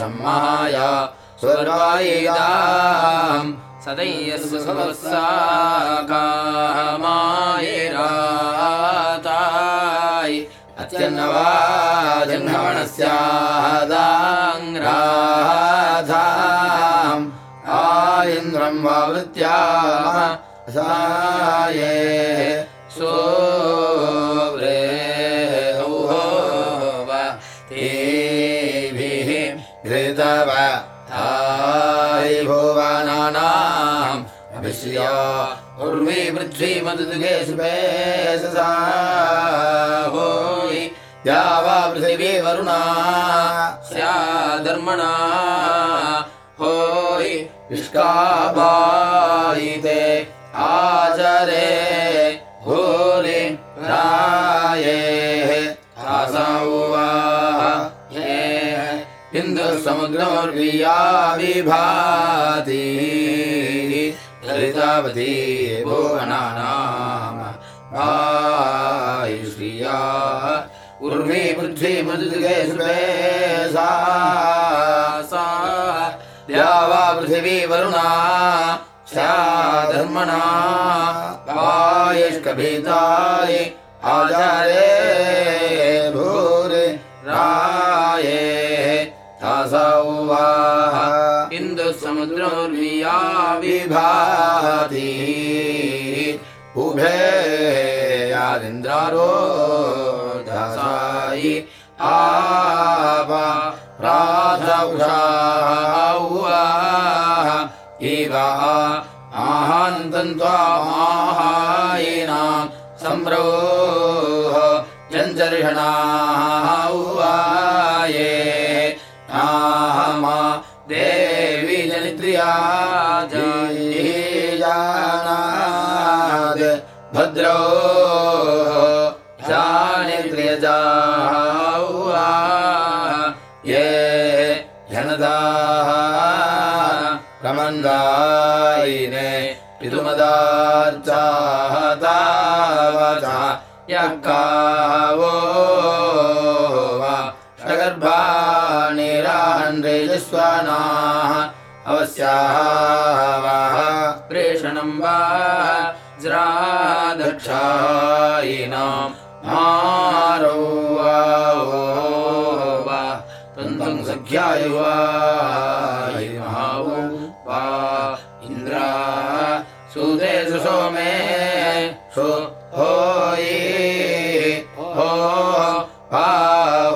सम्माया स्वर्वायिदाम् सदैयस्व सुवत्साकामायिराताय अत्यन्नवा जह्नवणस्यादाङ्राधाम् आयन्द्रम् वावृत्या साये सोव्रे औहो वा तेभिः अभिश्रिया उर्वी पृथ्वी मदुगे सुपे ससा होयि या वा पृथिवी वरुणा स्याधर्मणा होयि विष्काबायिते आचरे भूरि राये आसावा ये इन्दुसमुद्रमर्विया विभाति ललितावती भुवनानाम् उर्वी पृथ्वी मृदुगे सुपे सा द्या वा पृथिवी वरुणा धर्मणा वायुष्कभीताय आचारे भूरि राये तासौ वाः इन्दुसमुद्रोर्विया विभाति, उभे यादिन्द्रारो धसायि आवा प्राधौषावा इव आहान्तन्त्वामाहायिनां सम्रोह जञ्जर्षणाः उवाये आमा देवी जनित्रिया जानाद भद्रो जानित्र्यजा प्रमन्दायिने पितुमदार्चाः तावचा यः कावो वा सगर्भाणिरान्रेजस्वानाः अवस्याः प्रेषणं वा ज्रादक्षायिनाम् मारो वा तन्तं सख्याय वा महावो इन्द्रा सुसोमे सो होये हो वा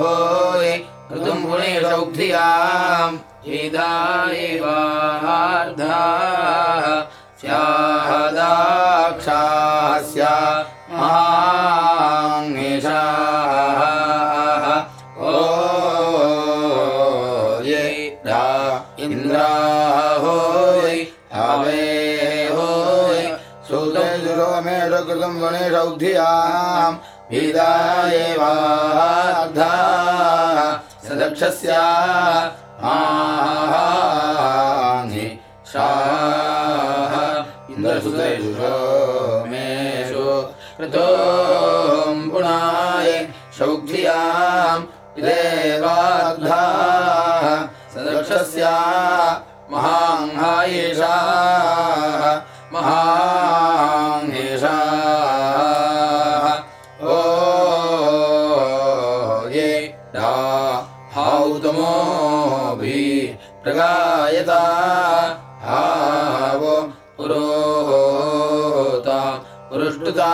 होये ऋतुं पुणे सौक्धियाम् इदायिवार्धा स्यादाक्षास्य महाङ्गेशाः कृतं गणेशौधियाम् विदायेवार्धा सदक्षस्य माहाङ्गे शाः इन्द्रसुतेषु मेषु कृतों पुणाय सौख्याम् देवार्धा सदक्षस्य महाङ्गायेषाः महाङ्गेषाः प्रगायता हावो पुरोता पुरुष्टुता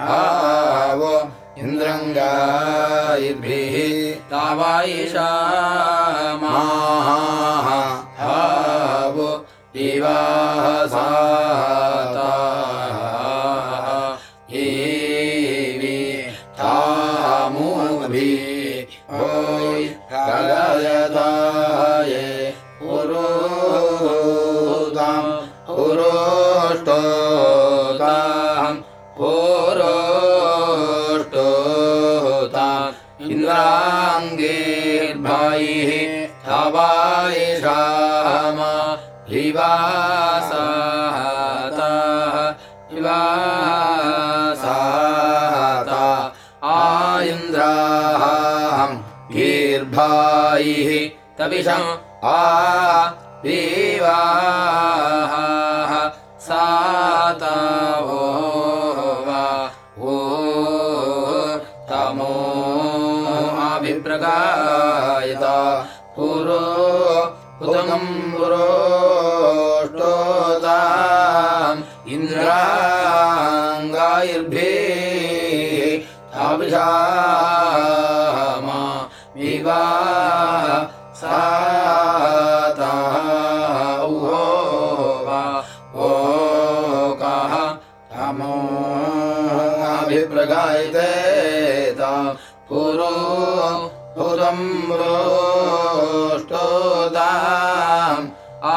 हावो इन्द्रङ्गायिर्भिः तावायिषा माः हावो दिवासाताः तविषम् आ विवाह साता वो वा तमो अभिप्रगायता पुरो उदगं पुरोष्टोताम् इन्द्राङ्गायुर्भिः ताभिषामा अभिप्रगायते ता पुरो उदं रोष्टोताम् आ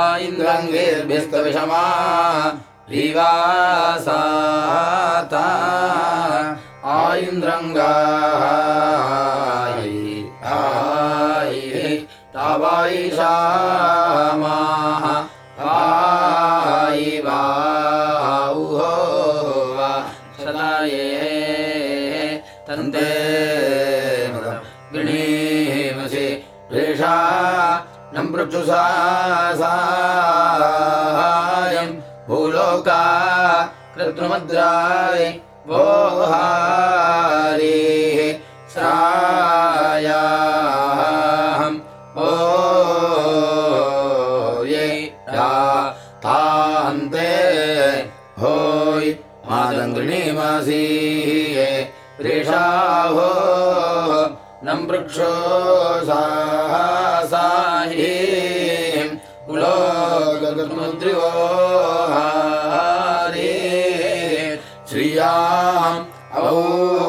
इन्द्रङ्गाय आय तवैषामाः ुसायम् भूलोका कृत्रमुद्रारि वो हरिः स्रायाः ओन्ते होयि मालङ्घिणीमासी ऋषाहो न नम् सा गतमन्त्रि वा श्रिया अहो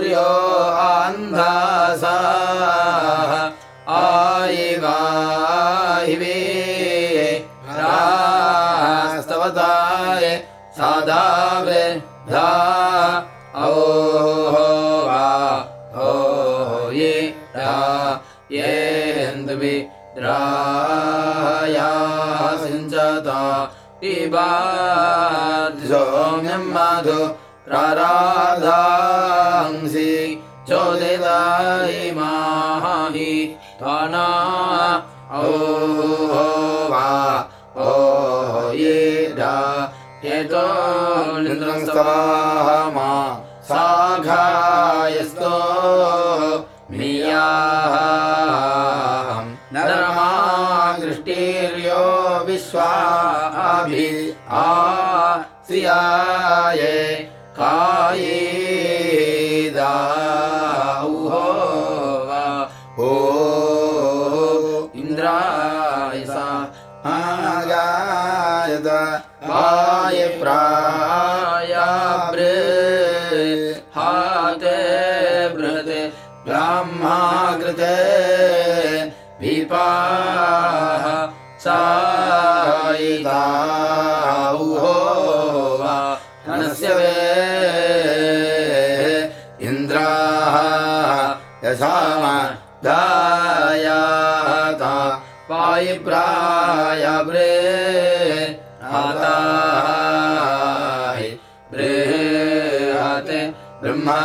र्यो अन्धासा आयिवाहिवे रास्तवताय सा धा ओ हो वा हो ये रा येन्द्वि द्राया सिञ्चता इबा सौम्यं माधु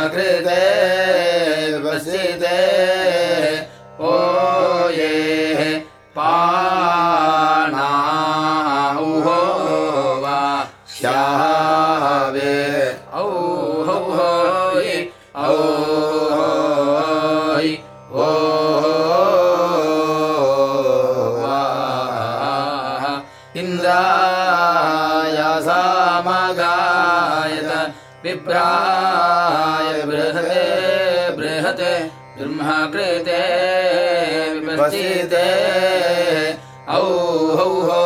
ब्रह्मकृते विपश्चिते औ हौ होइ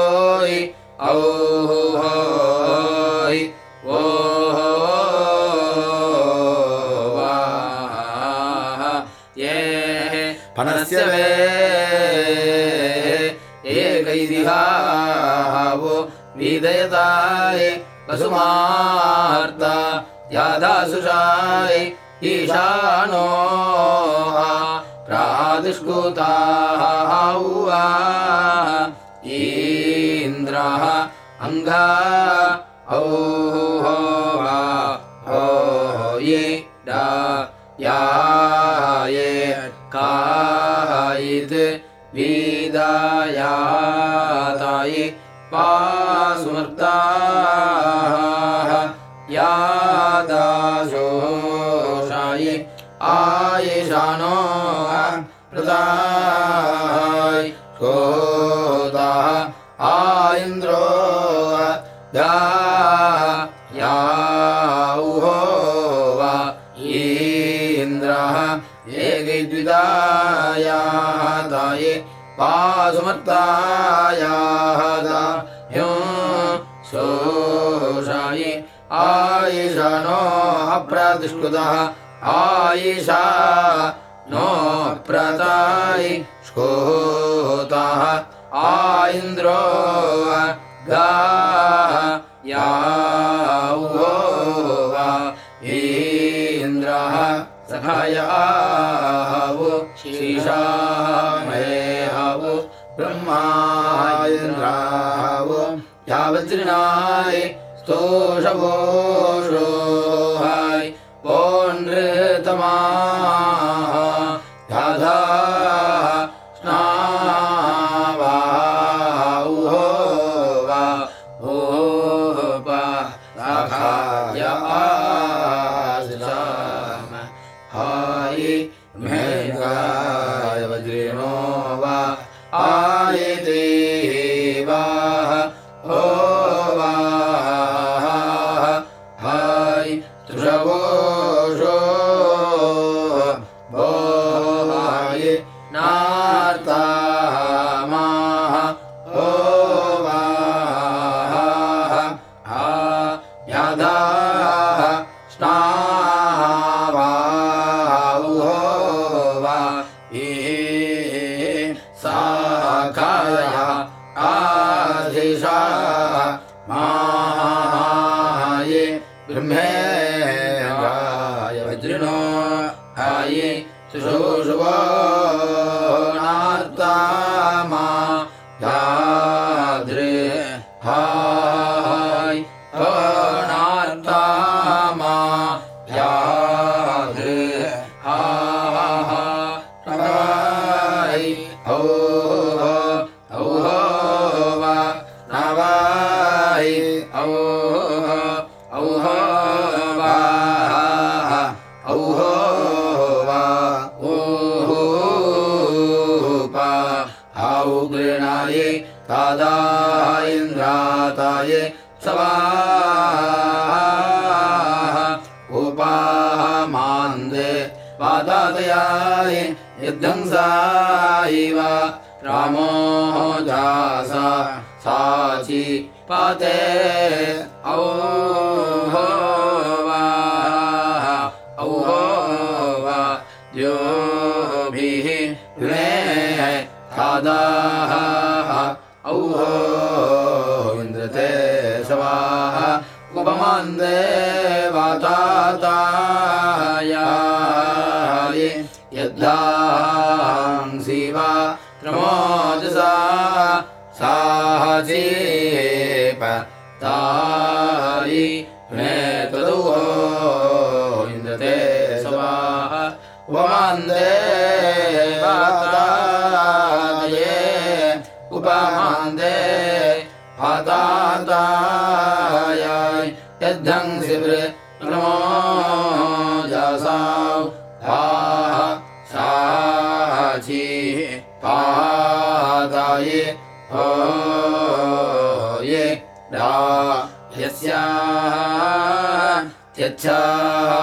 स्वा उपमान्देवाताये उपमान्दे पाताय यद्धंसि वृमायसा हो ये रा। होये राच्छा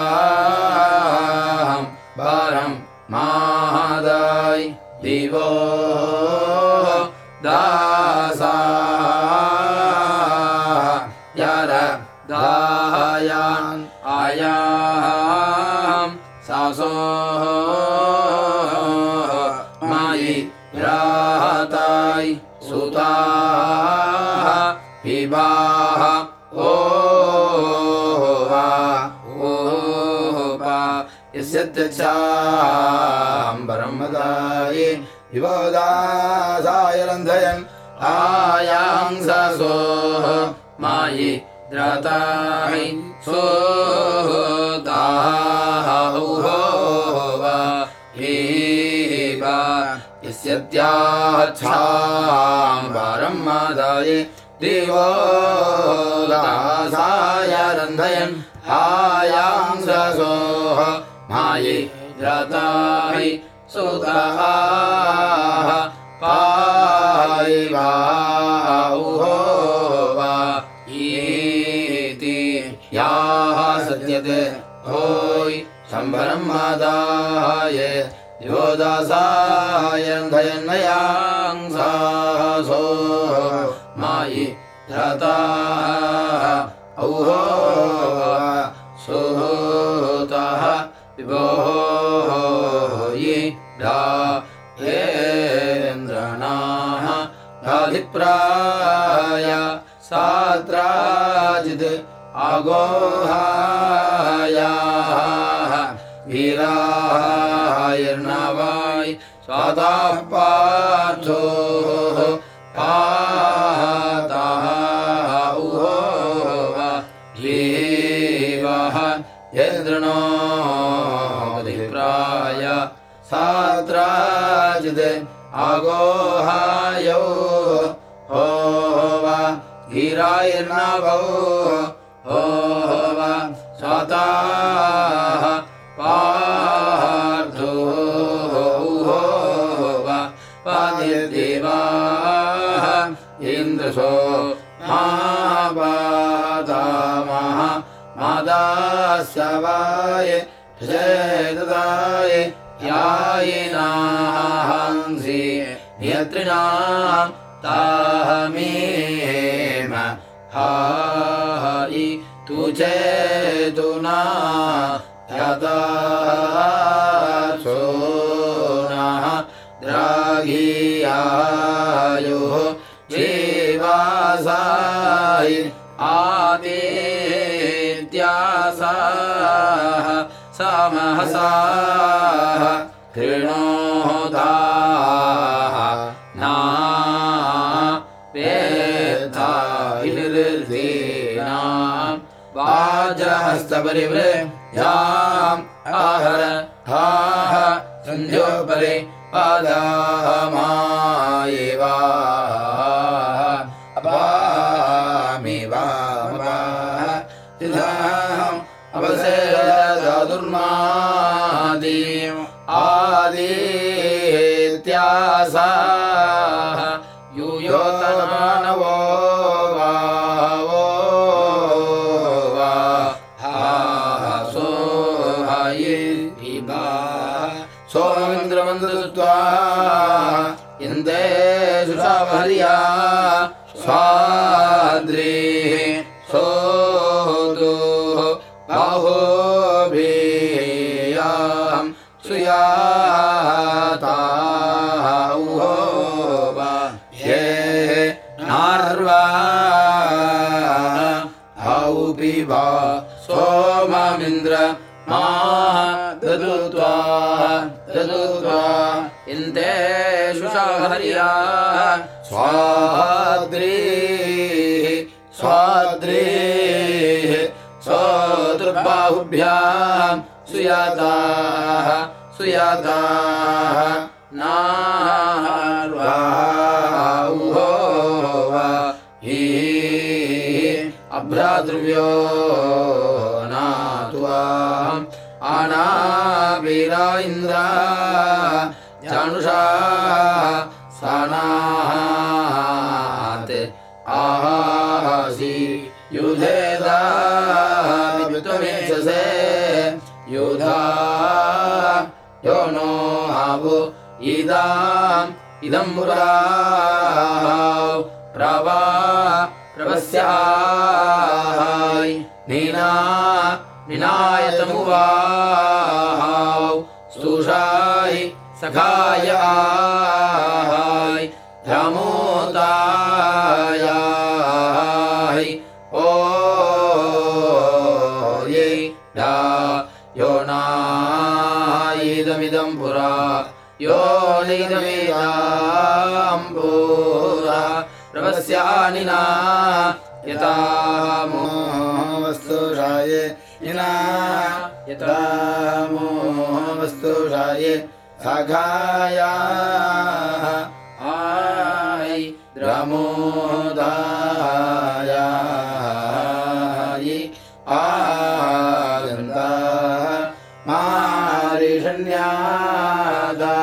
्यादा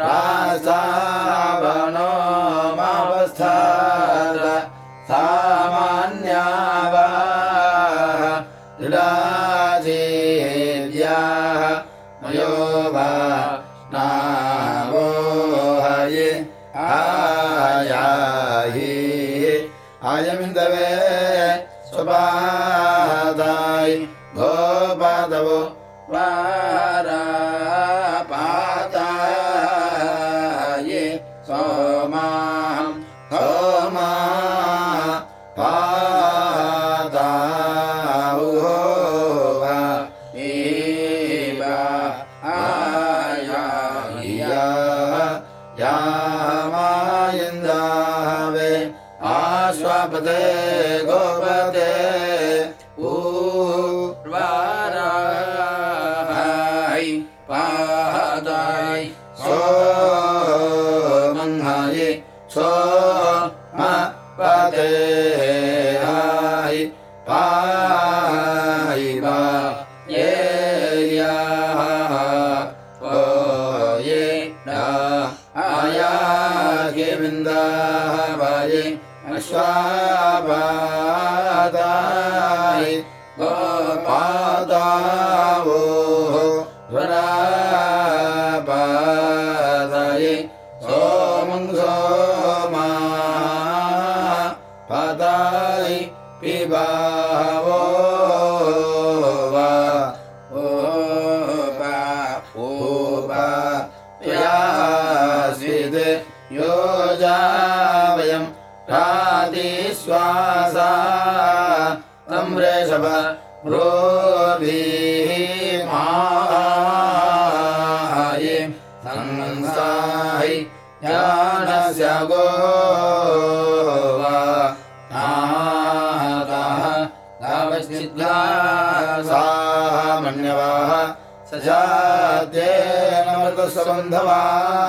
रासा वनोमावस्था सामान्या मयो वा नाो हरि आयाहि। अयमिन्दवे स्वपादाय। बान्धवा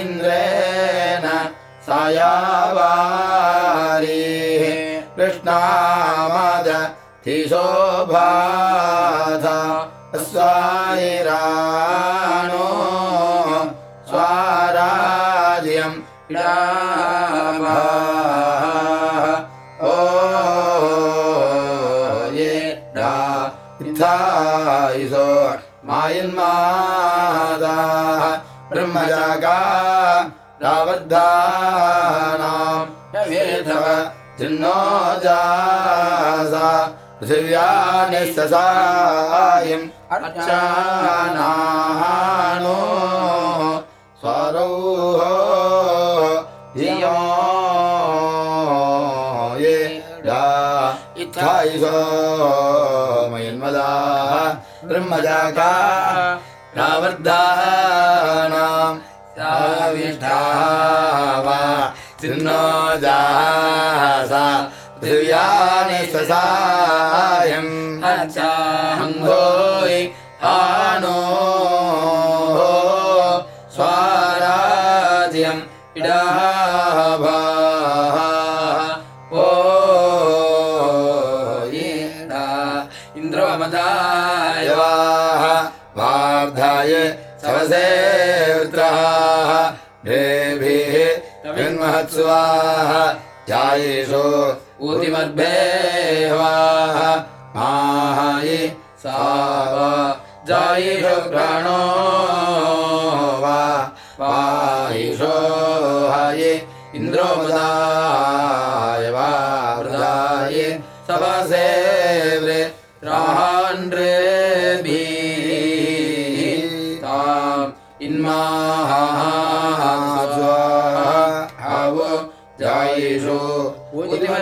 इन्द्रेण सा यावारेः कृष्णामद तिशोभा जाका वेधव छिन्नो जासा पृथिव्यान्यस्य सायिनाह नो यो ये इत्थायिषो मयन्मदाः ब्रह्मजाका रावर्धानाम् विष्टा वा चिह्नादाः जासा दिव्यानि ससायम् चाङ्गो आनो स्वाराज्यम् स्वाराच्यम् पिडाभा देभिः वृत्राः स्वाः जायिषु ऊतिमभे ऊतिमद्भेवाः। हायि सा वा जायिषु घ्राणो वा। मायिषो हायि इन्द्रोमदा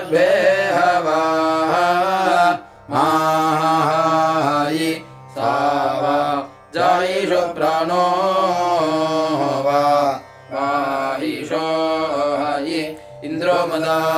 सर्वे भे ह वा जायिषु प्राणो वा माहिषो हयि इन्द्रो मदा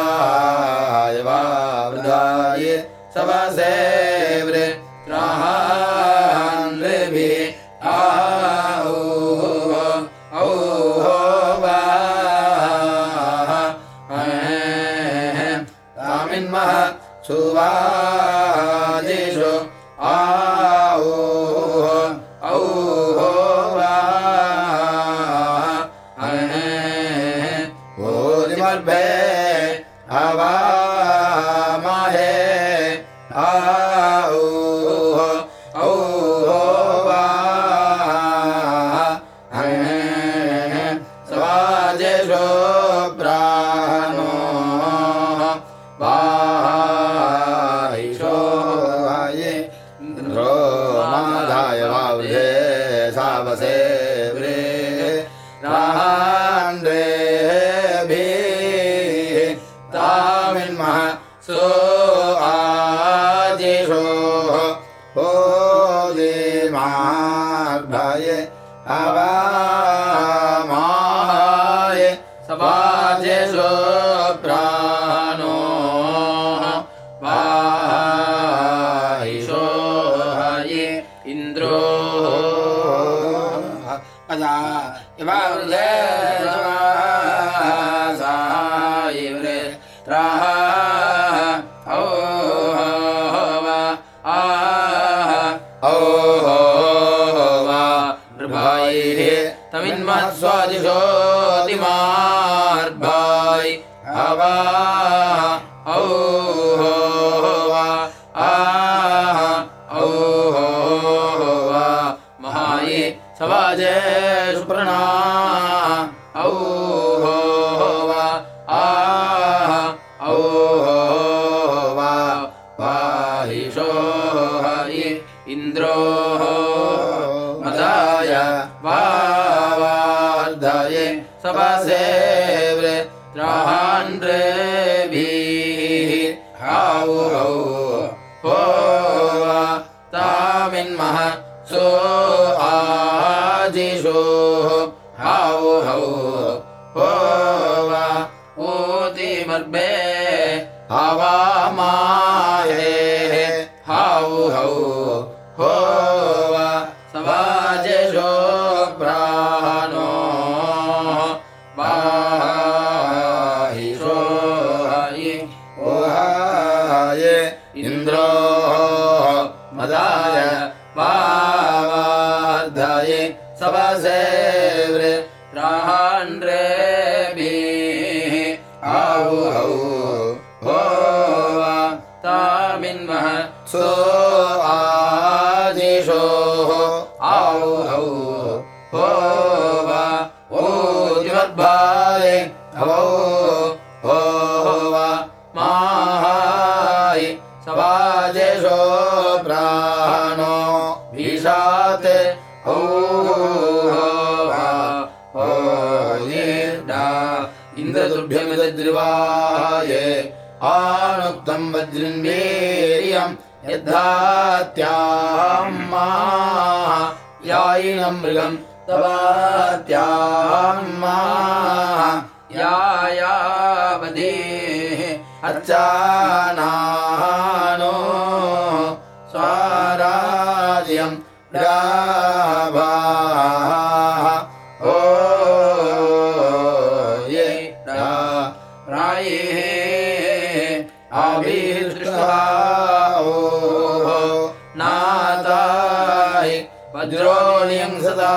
सदा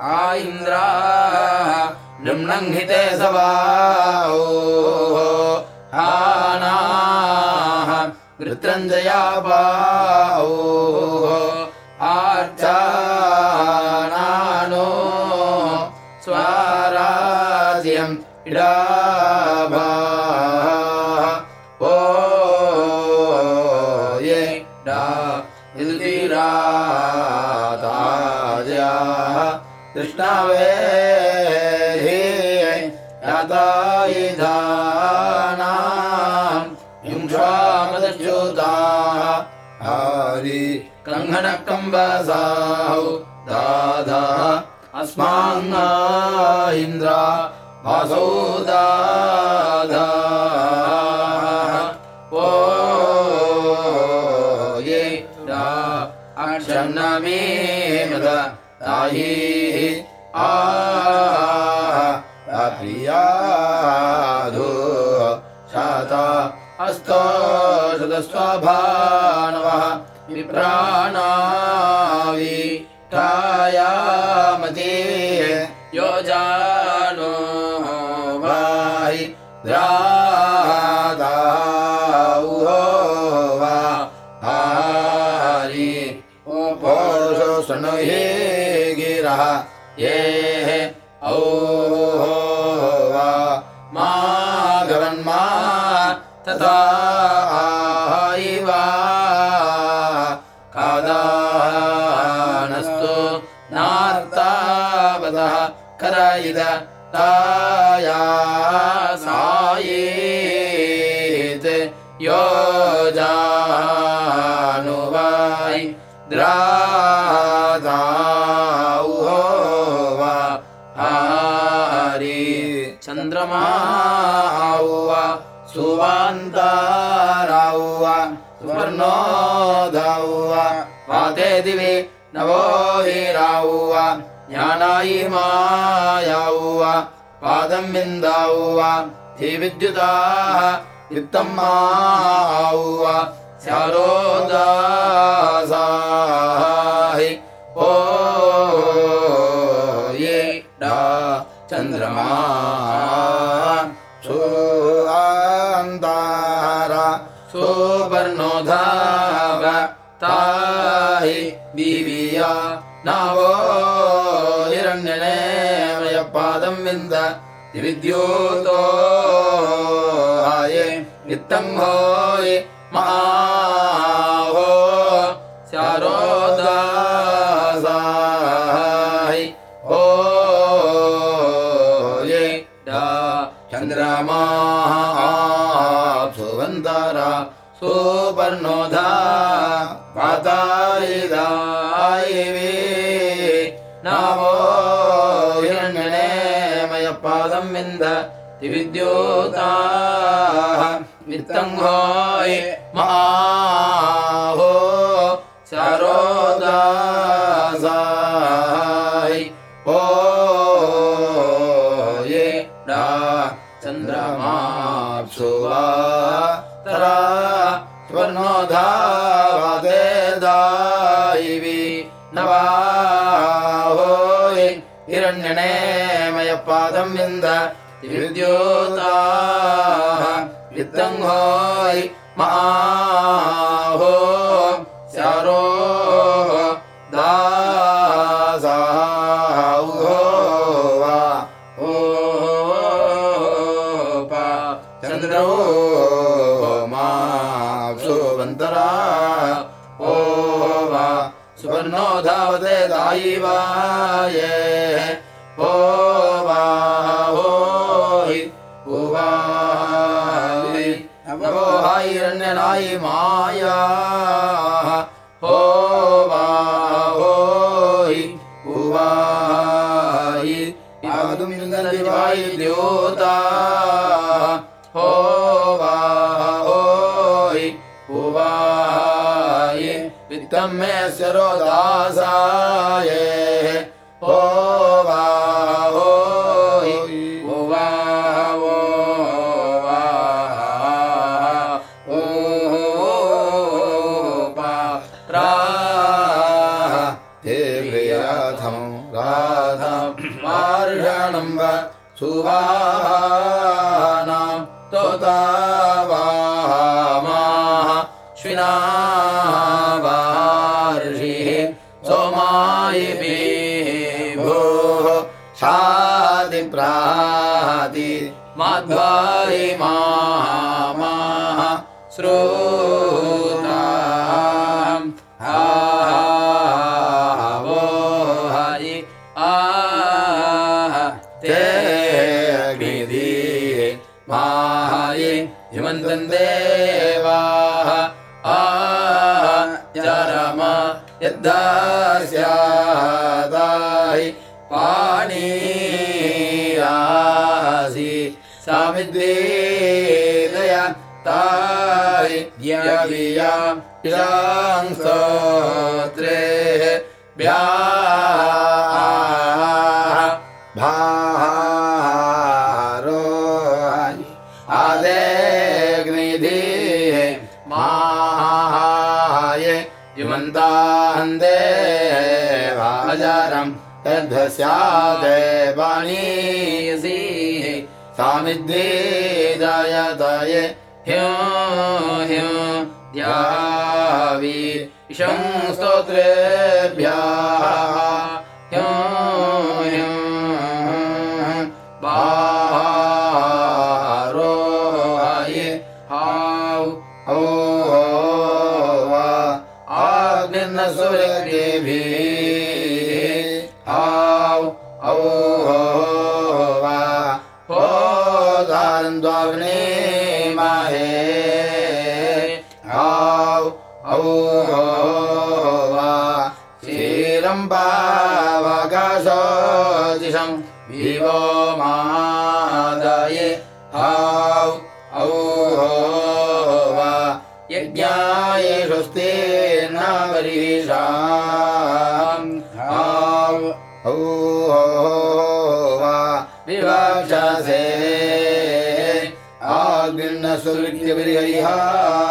आ इन्द्राम्णङ् सवावो आना वित्रञ्जया वावौ आर्चा। कृष्णवेधि यातायुधानाम् युङ्क्षामदच्युता हरि कङ्गणकम्बसाहु दादा अस्मान्ना इन्द्र वासौ दादा ओ ये अक्षन्नमे मद आ अप्रियाधो शाता अस्तो शतस्वभानवः विप्राणावि टायामते योजानो वाहि द्रादाउहो वा हारि ओपोषो शृणुहि गिरः वा कादानस्तु नार्तावतः करयिद ताया सायेत् यो जानुवाय द्रादाउहो वा हारि। चन्द्रमाव सुवान्ताराव सुवर्णोधौ वाते दिवि नवो हीराव ज्ञानायि मायाव पादं विन्दाव हि विद्युताः वित्तं माव स्यारोदासाहि ओ ये डा चन्द्रमा दिविया नवो हिरण्यने मय पादं विन्द विद्योतो हाये वित्तं होय माहो स्यारोदासाहि ओ ये डा चन्द्रमा सुवन्तरा सुपर्णोधा पातायिदायिवे विद्योताः वित्तं होय माहो चारोदासाय ओ ये डा चन्द्रमाप्सुवा। तरा स्वर्णोधावादे दायिवि नवा होय हिरण्यणे मय पादं विन्द विद्योताः वित्तं होय माहो स्यारो दासाहो वा ओ पा चन्द्रो मा सुवन्तरा ओ वा सुवर्णो धावते दायि वा ये ओ नवो हायिरण्यनायि माया हो वा होयि उवायि पादुं दिवायि द्योता। हो वा वित्तं मे सरोदासाये देवानीसि सा निय ह्यो ह्यो द्यावि वीर। इशं स्तोत्रेभ्या। Dime mi rey.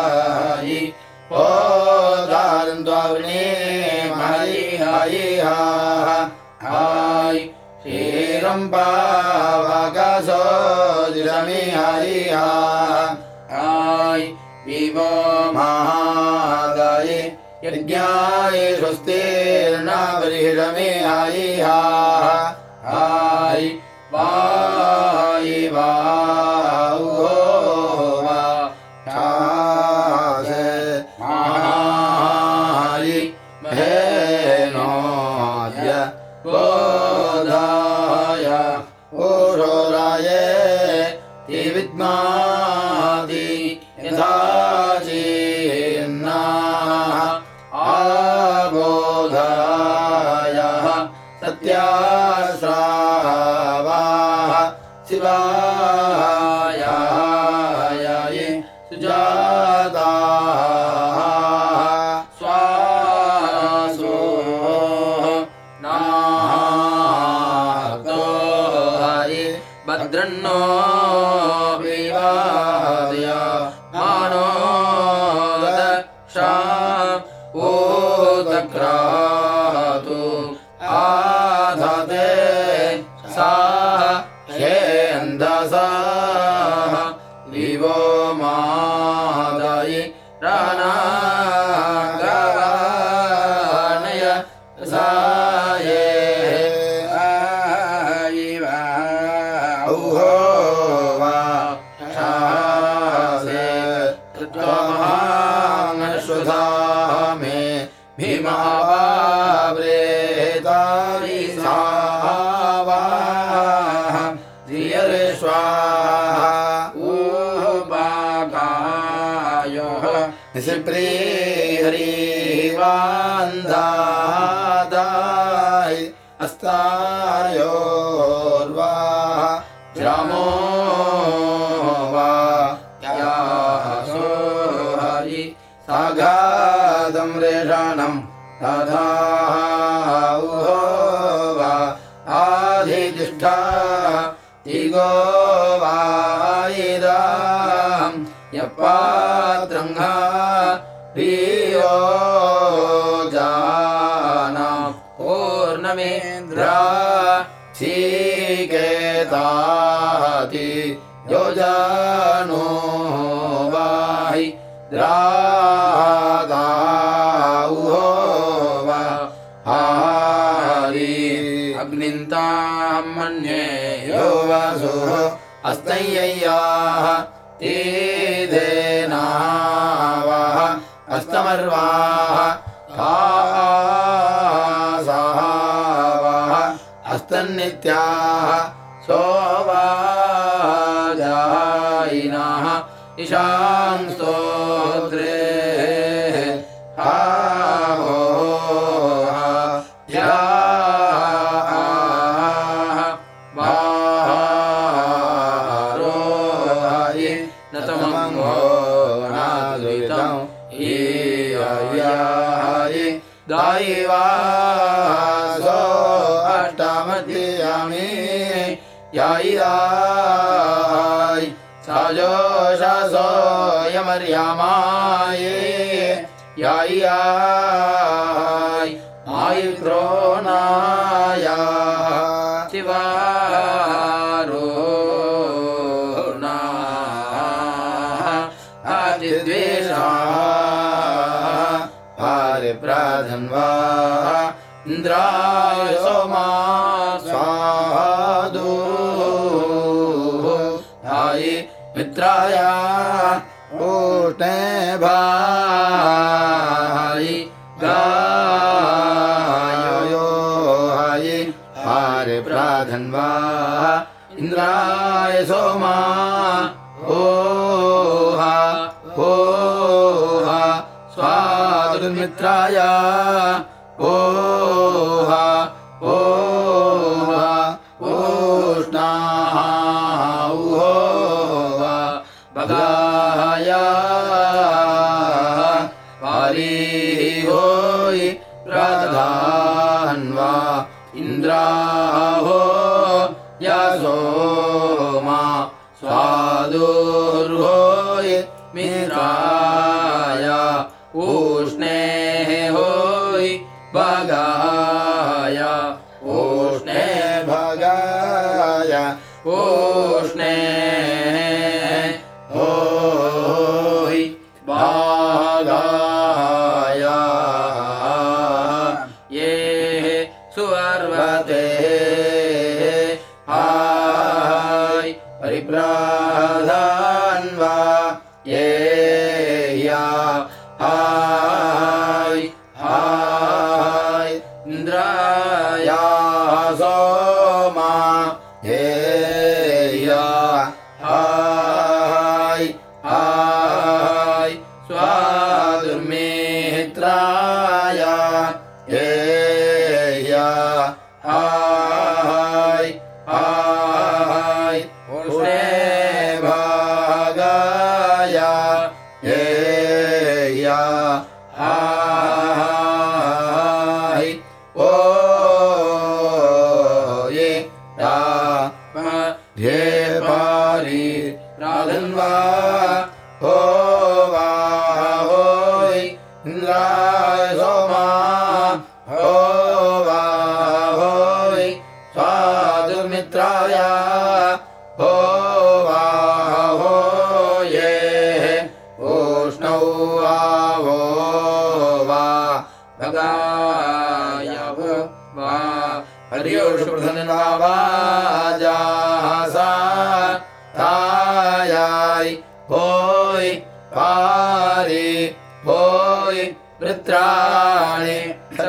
नित्याः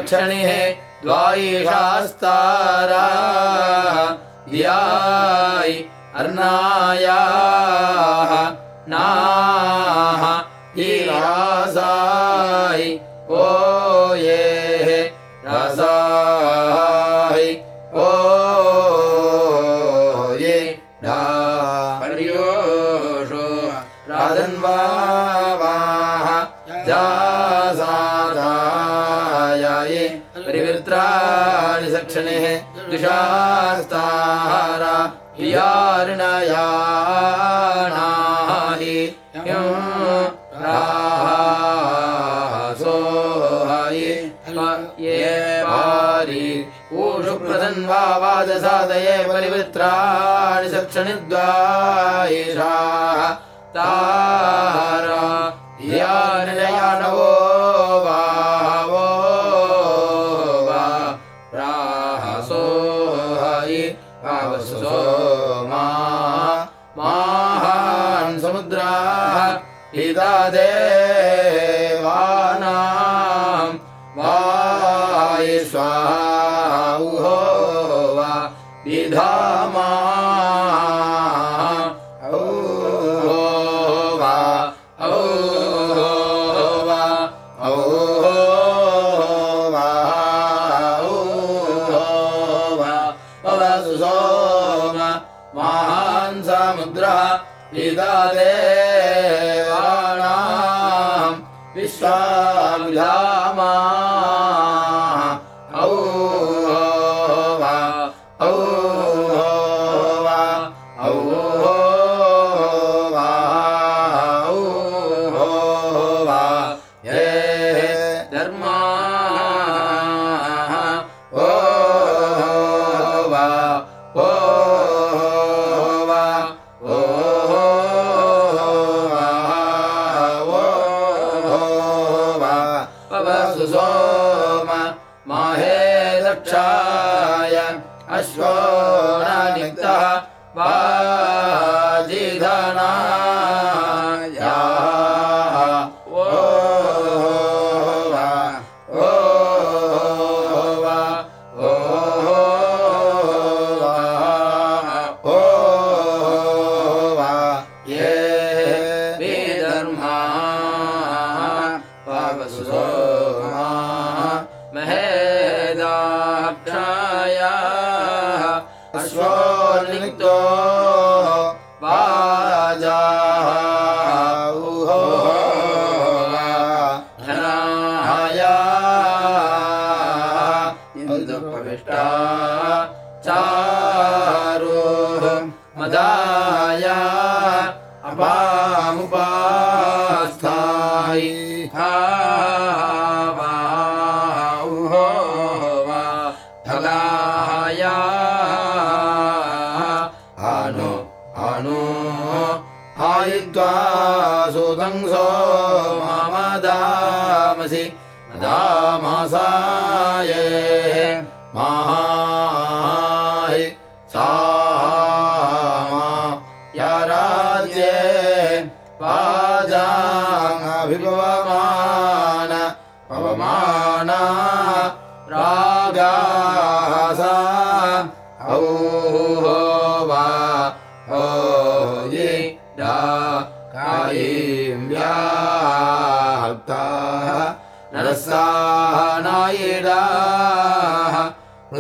Tech, Tony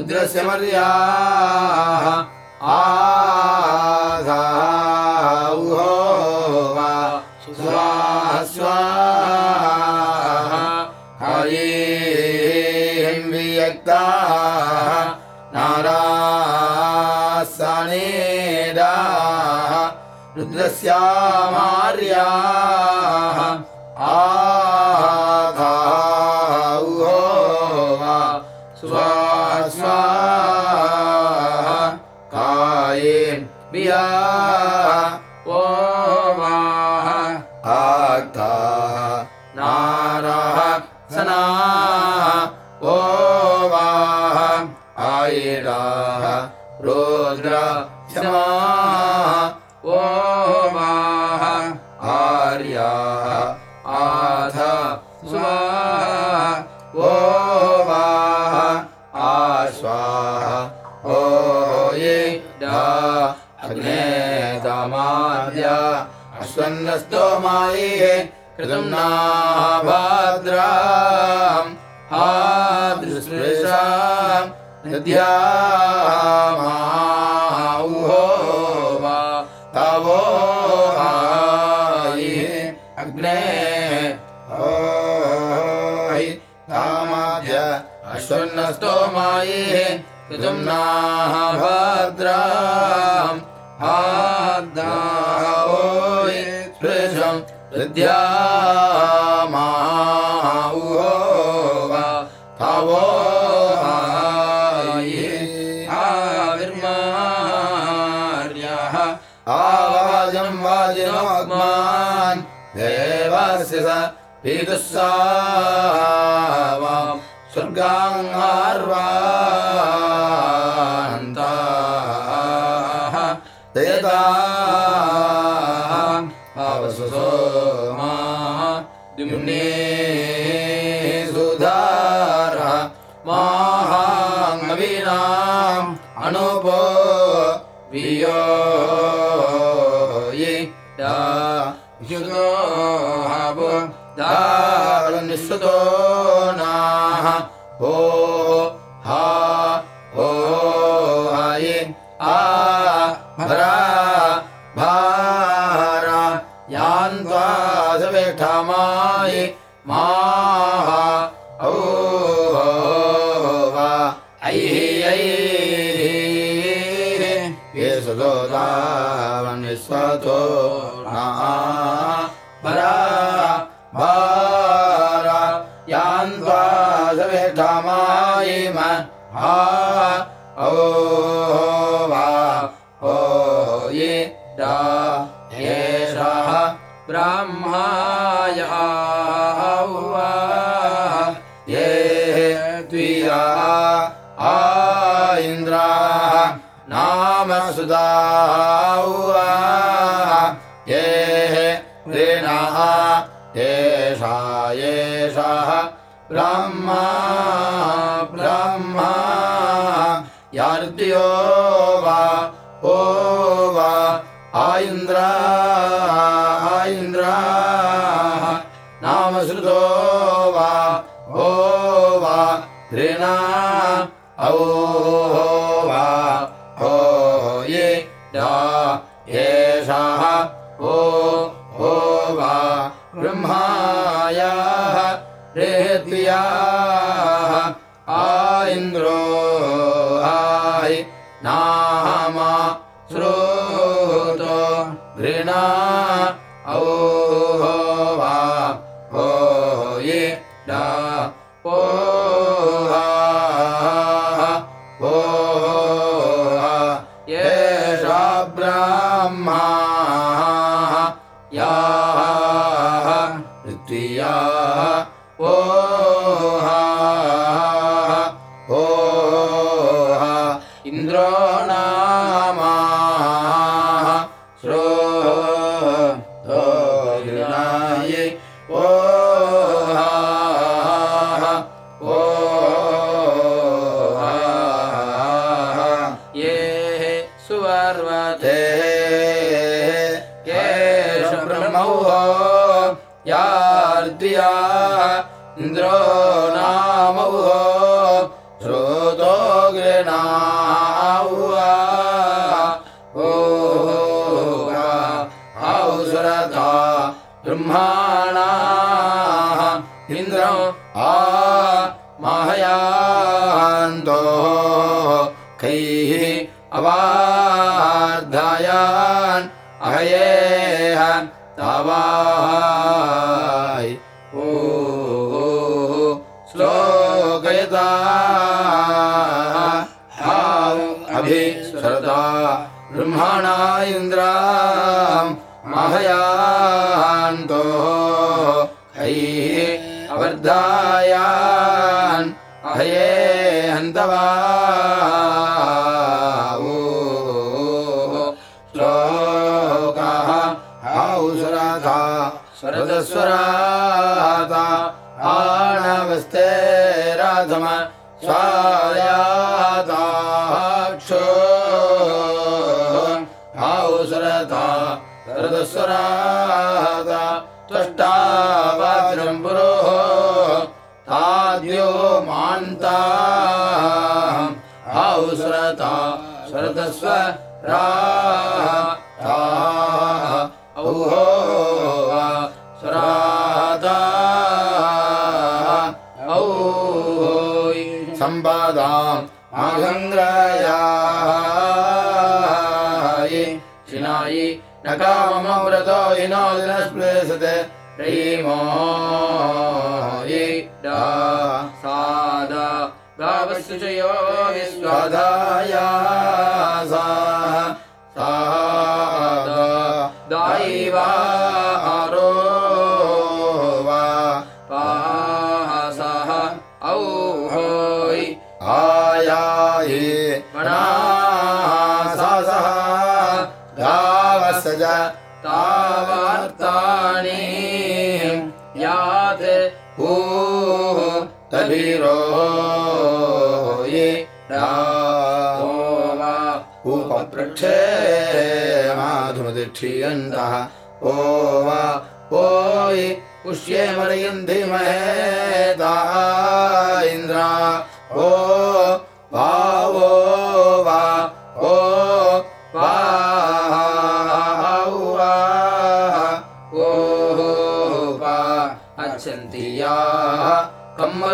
रुद्रस्य मर्या ेषा निध्यामाौ हो वा तावोहायि अग्ने होहि तामाद्य अश्वन्नस्तो माये जम्ना भाद्राहो स्पेषम् हृद्या ईदुस्सा स्वर्गाङ्गार्वा दारुनिःसुतो ना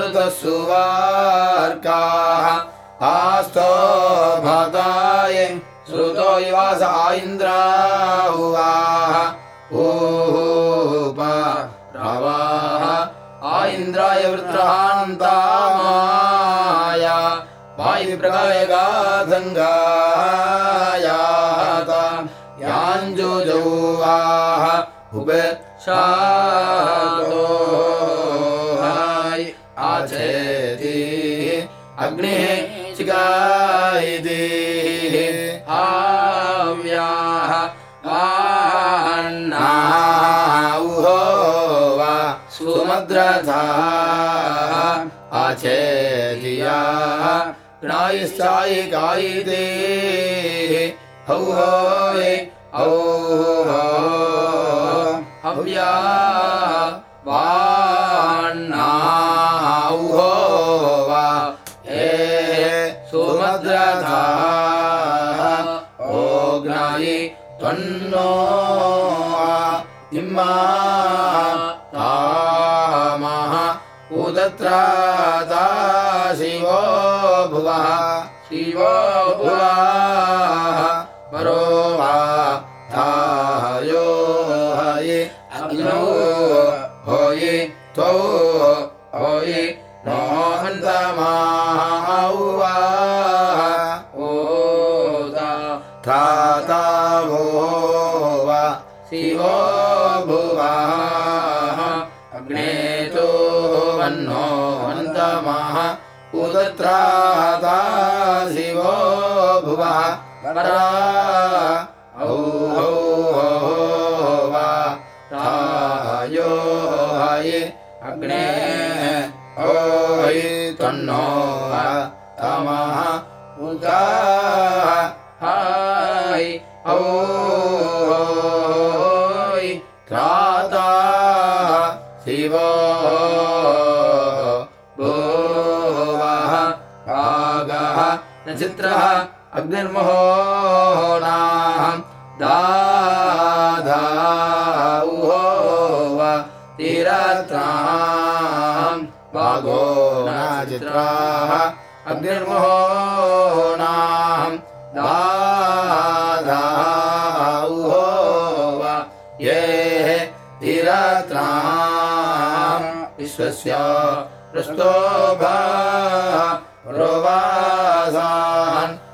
अर्धसुवार्काः आस्तो भदाय श्रुतो युवास इन्द्रा उवाः ऊपा रवाः आ इन्द्राय वृत्रहान्ता माया शा चेति अग्निः चिगायिति आव्याः वाहन्नाहुहो वा सुमद्रथा। आचेदिया नायिश्चायिकायिते हौ होये हौ हव्या वान्ना वा। हे सुमद्रथा ओग्नायि त्वन्नो इम्मा तामः उदत्राता शिवो भुवः। शिवो भुवः। परो वा शिवो भुवः परा औ हौ हो वा तायो हये अग्ने ओ हये तन्नो विचित्रः अग्निर्महोणाम् दाधाउहोव तीरात्राम् भागो नाचित्राः अग्निर्महोणाम् दाधाउहोव ये तीरात्राम् विश्वस्य प्रस्तोभा रोवासा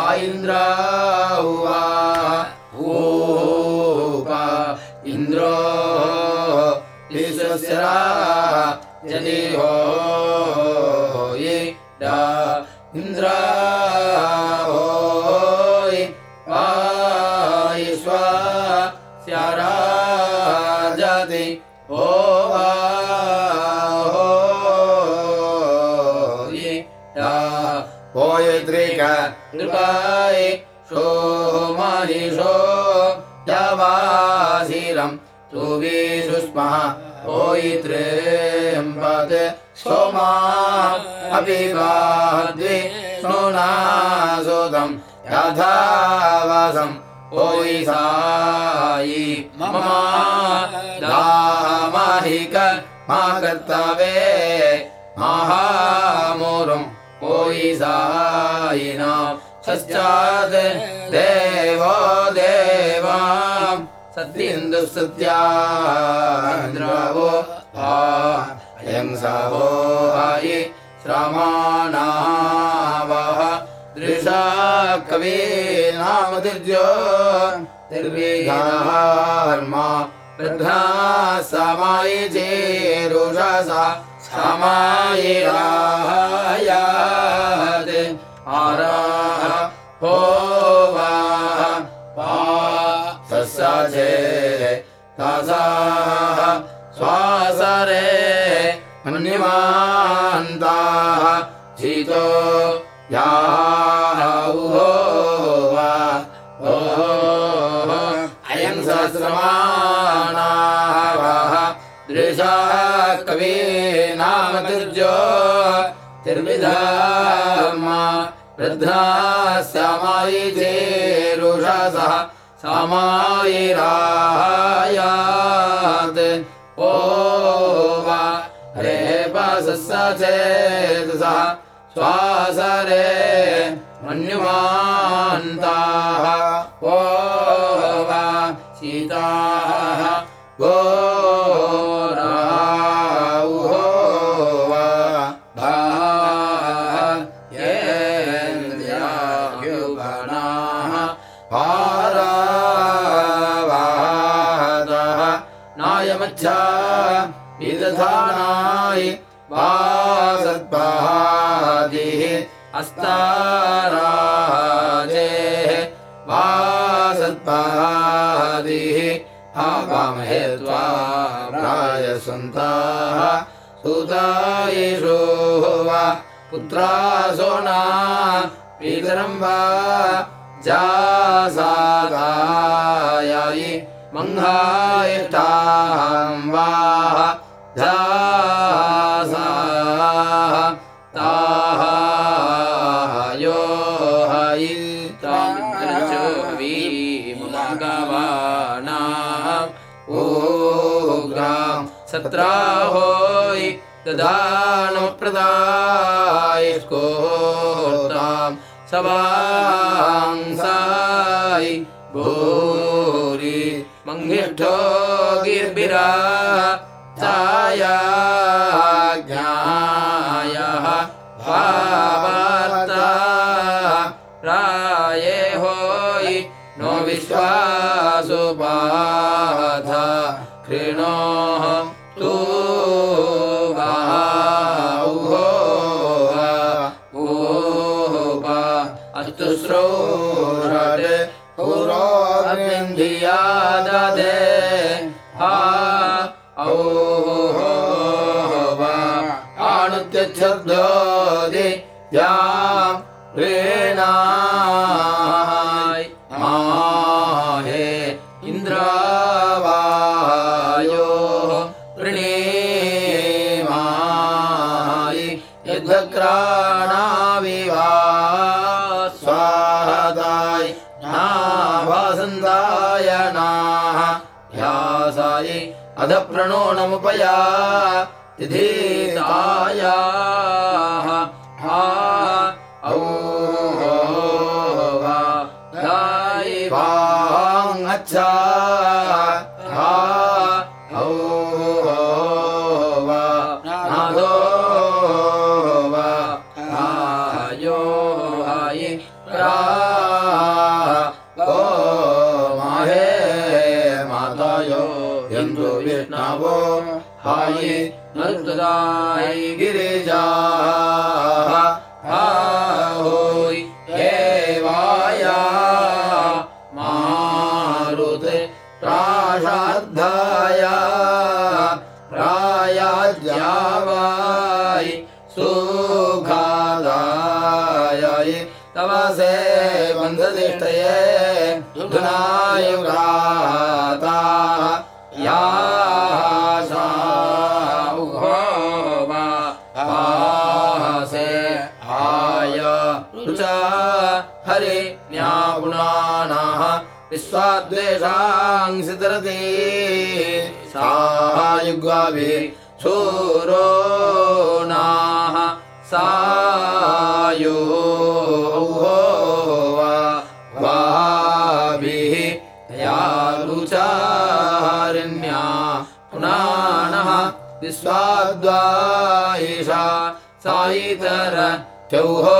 ஆயின்றா देवाम् मन्यमान्ताः चितो याहुहो वा। अयम् सहस्रमाणाः दृशा कवे नाम तिर्जो तिर्विधर्मा वृद्धा समायिजेरुषसः समायिरायात् ओ वा रेपसः स्वासरे मन्युमान्ताः ओ वा सीताः गोराउहो वा अस्ताराजेः वासद्भादिः आवामहे त्वा प्रायसन्ताः सुतायिषो वा पुत्रासोना पितरं वा जासादायि मङ्घायिष्टां वा जासाः तत्राहोयि ददानुप्रदायिष्कोतां सवांसायि भूरि मङ्गिष्ठो गिर्भिरा साया सायाज्ञायः भावार्ता राये होयि नो विश्वासुपा आणुत्यच्छब्दोदि याम् प्रेणाय माहे इन्द्रावायो प्रणेमाय यद्भक्राणाविवा स्वादाय नाभासन्दाय नाः ध्यासाय अधप्रणो नमुपया तिथितायाः 자. सिदरति सायुग्वाभि सूरो नाः सायो वाभिः यारुचारिण्या पुनानः विश्वाद्वायिषा सायितर चौहो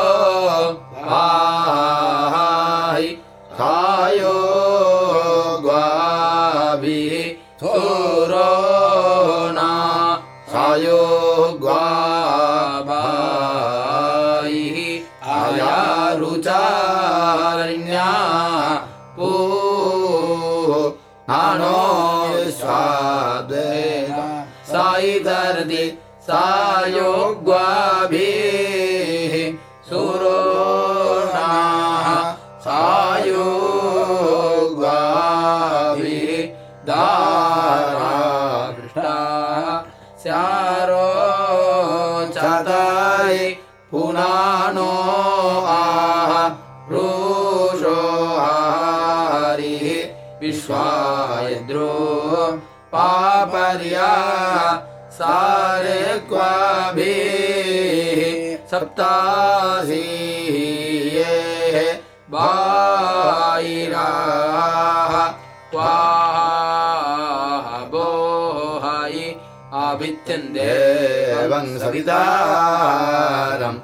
ीयेः बायिराः त्वा भो है आभिद्यन्ते सवितारम्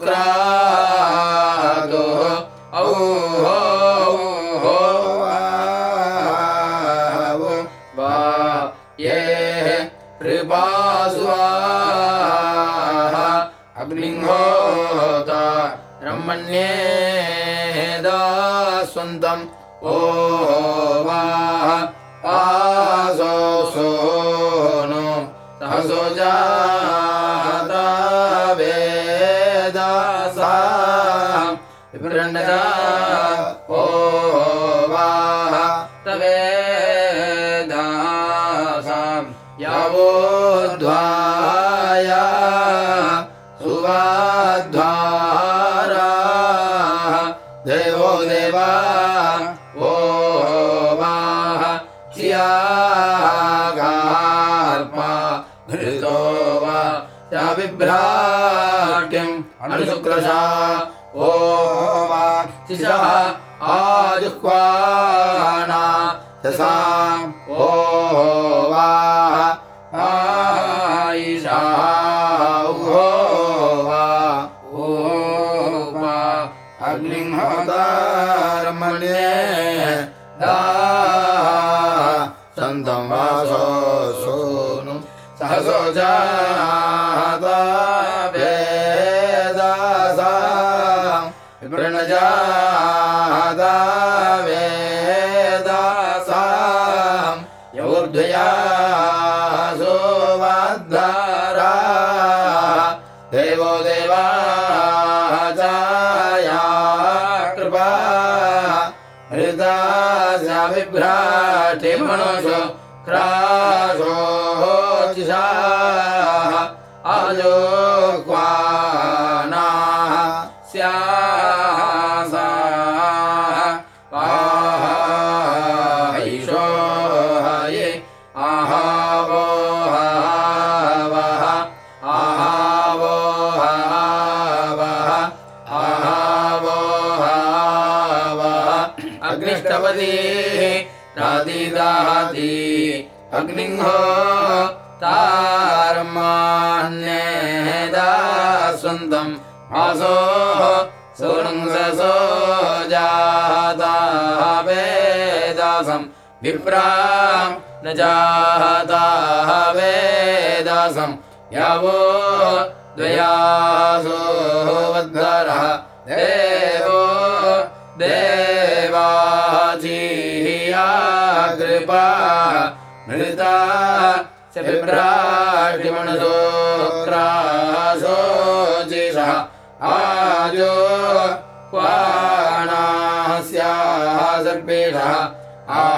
শুক্রা। मनोज क्रा विप्रा न जाता वेदासम् यावो द्वयासो वद्धरः देवो देवाजीया कृपा मृता च विभ्राटिमणसोक्रासो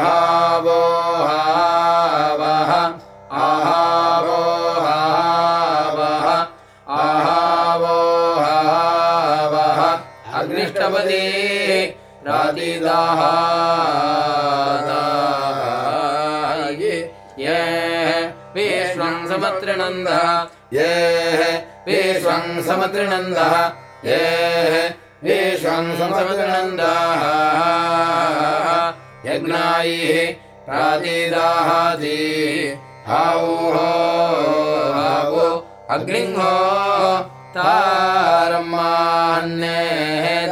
आहावो हावः आहावो हावः आहावो हावः। अग्निष्टपदी रातिदाहाये। ये विश्वं ये विश्वं समत्रिनन्दः ये विश्वं समत्रिनन्दः यज्ञायैः प्रातिदाहाति हावो हावो अग्निङ्हो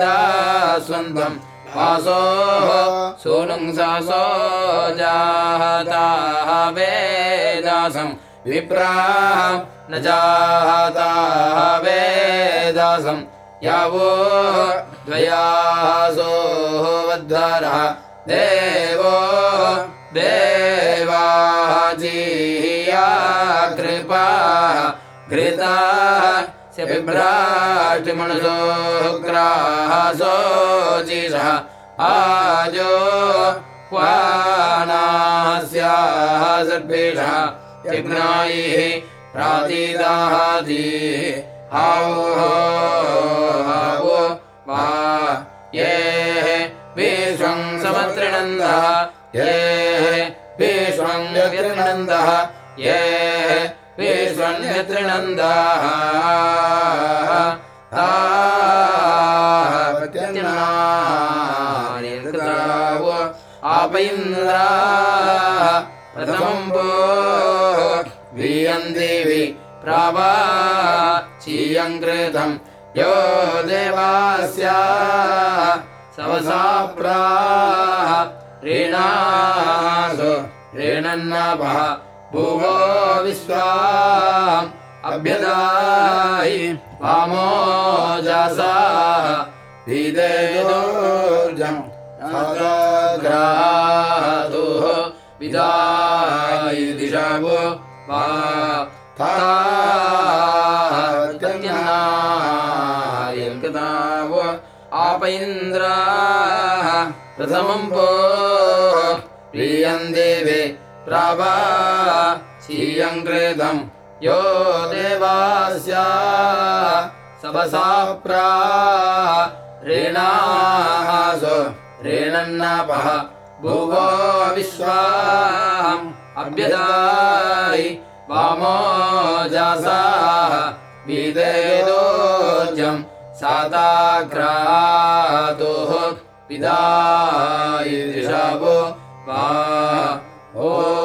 तारमान्येदास्वन्तम् वासो सोनुंसासो जाता वेदासम् विप्रा न जाता वेदासम् यावो द्वयासो वद्धरः देवो देवाजीया कृपा घृता च बिभ्राटिमणसोग्रासो जिषः आजो क्वाणास्याः सर्पेषः यज्ञायैः प्रातिदाहाति हावो वा ये समत्रिनन्दः ये विश्वं यत्रिनन्दः ये विश्वं यत्रिनन्दः ताः आप इन्द्राः प्रथमं वो वीयं देवी प्रावा चीयं कृतं यो देवास्य सवसा प्राः ऋणासु ऋणन्नाभः भुवो विश्वाम् अभ्यदायि वामो विदायि दिशावो वा इन्द्राः प्रथमं वो प्रियं देवे प्रावा श्रियं कृतम् यो देवास्य सवसा प्रा ऋणासु ऋणन्नापः। भुवो विश्वाम् अभ्यदायि वामो जासाः विदेदोजम् सादाघ्रादोः पिता वा ओ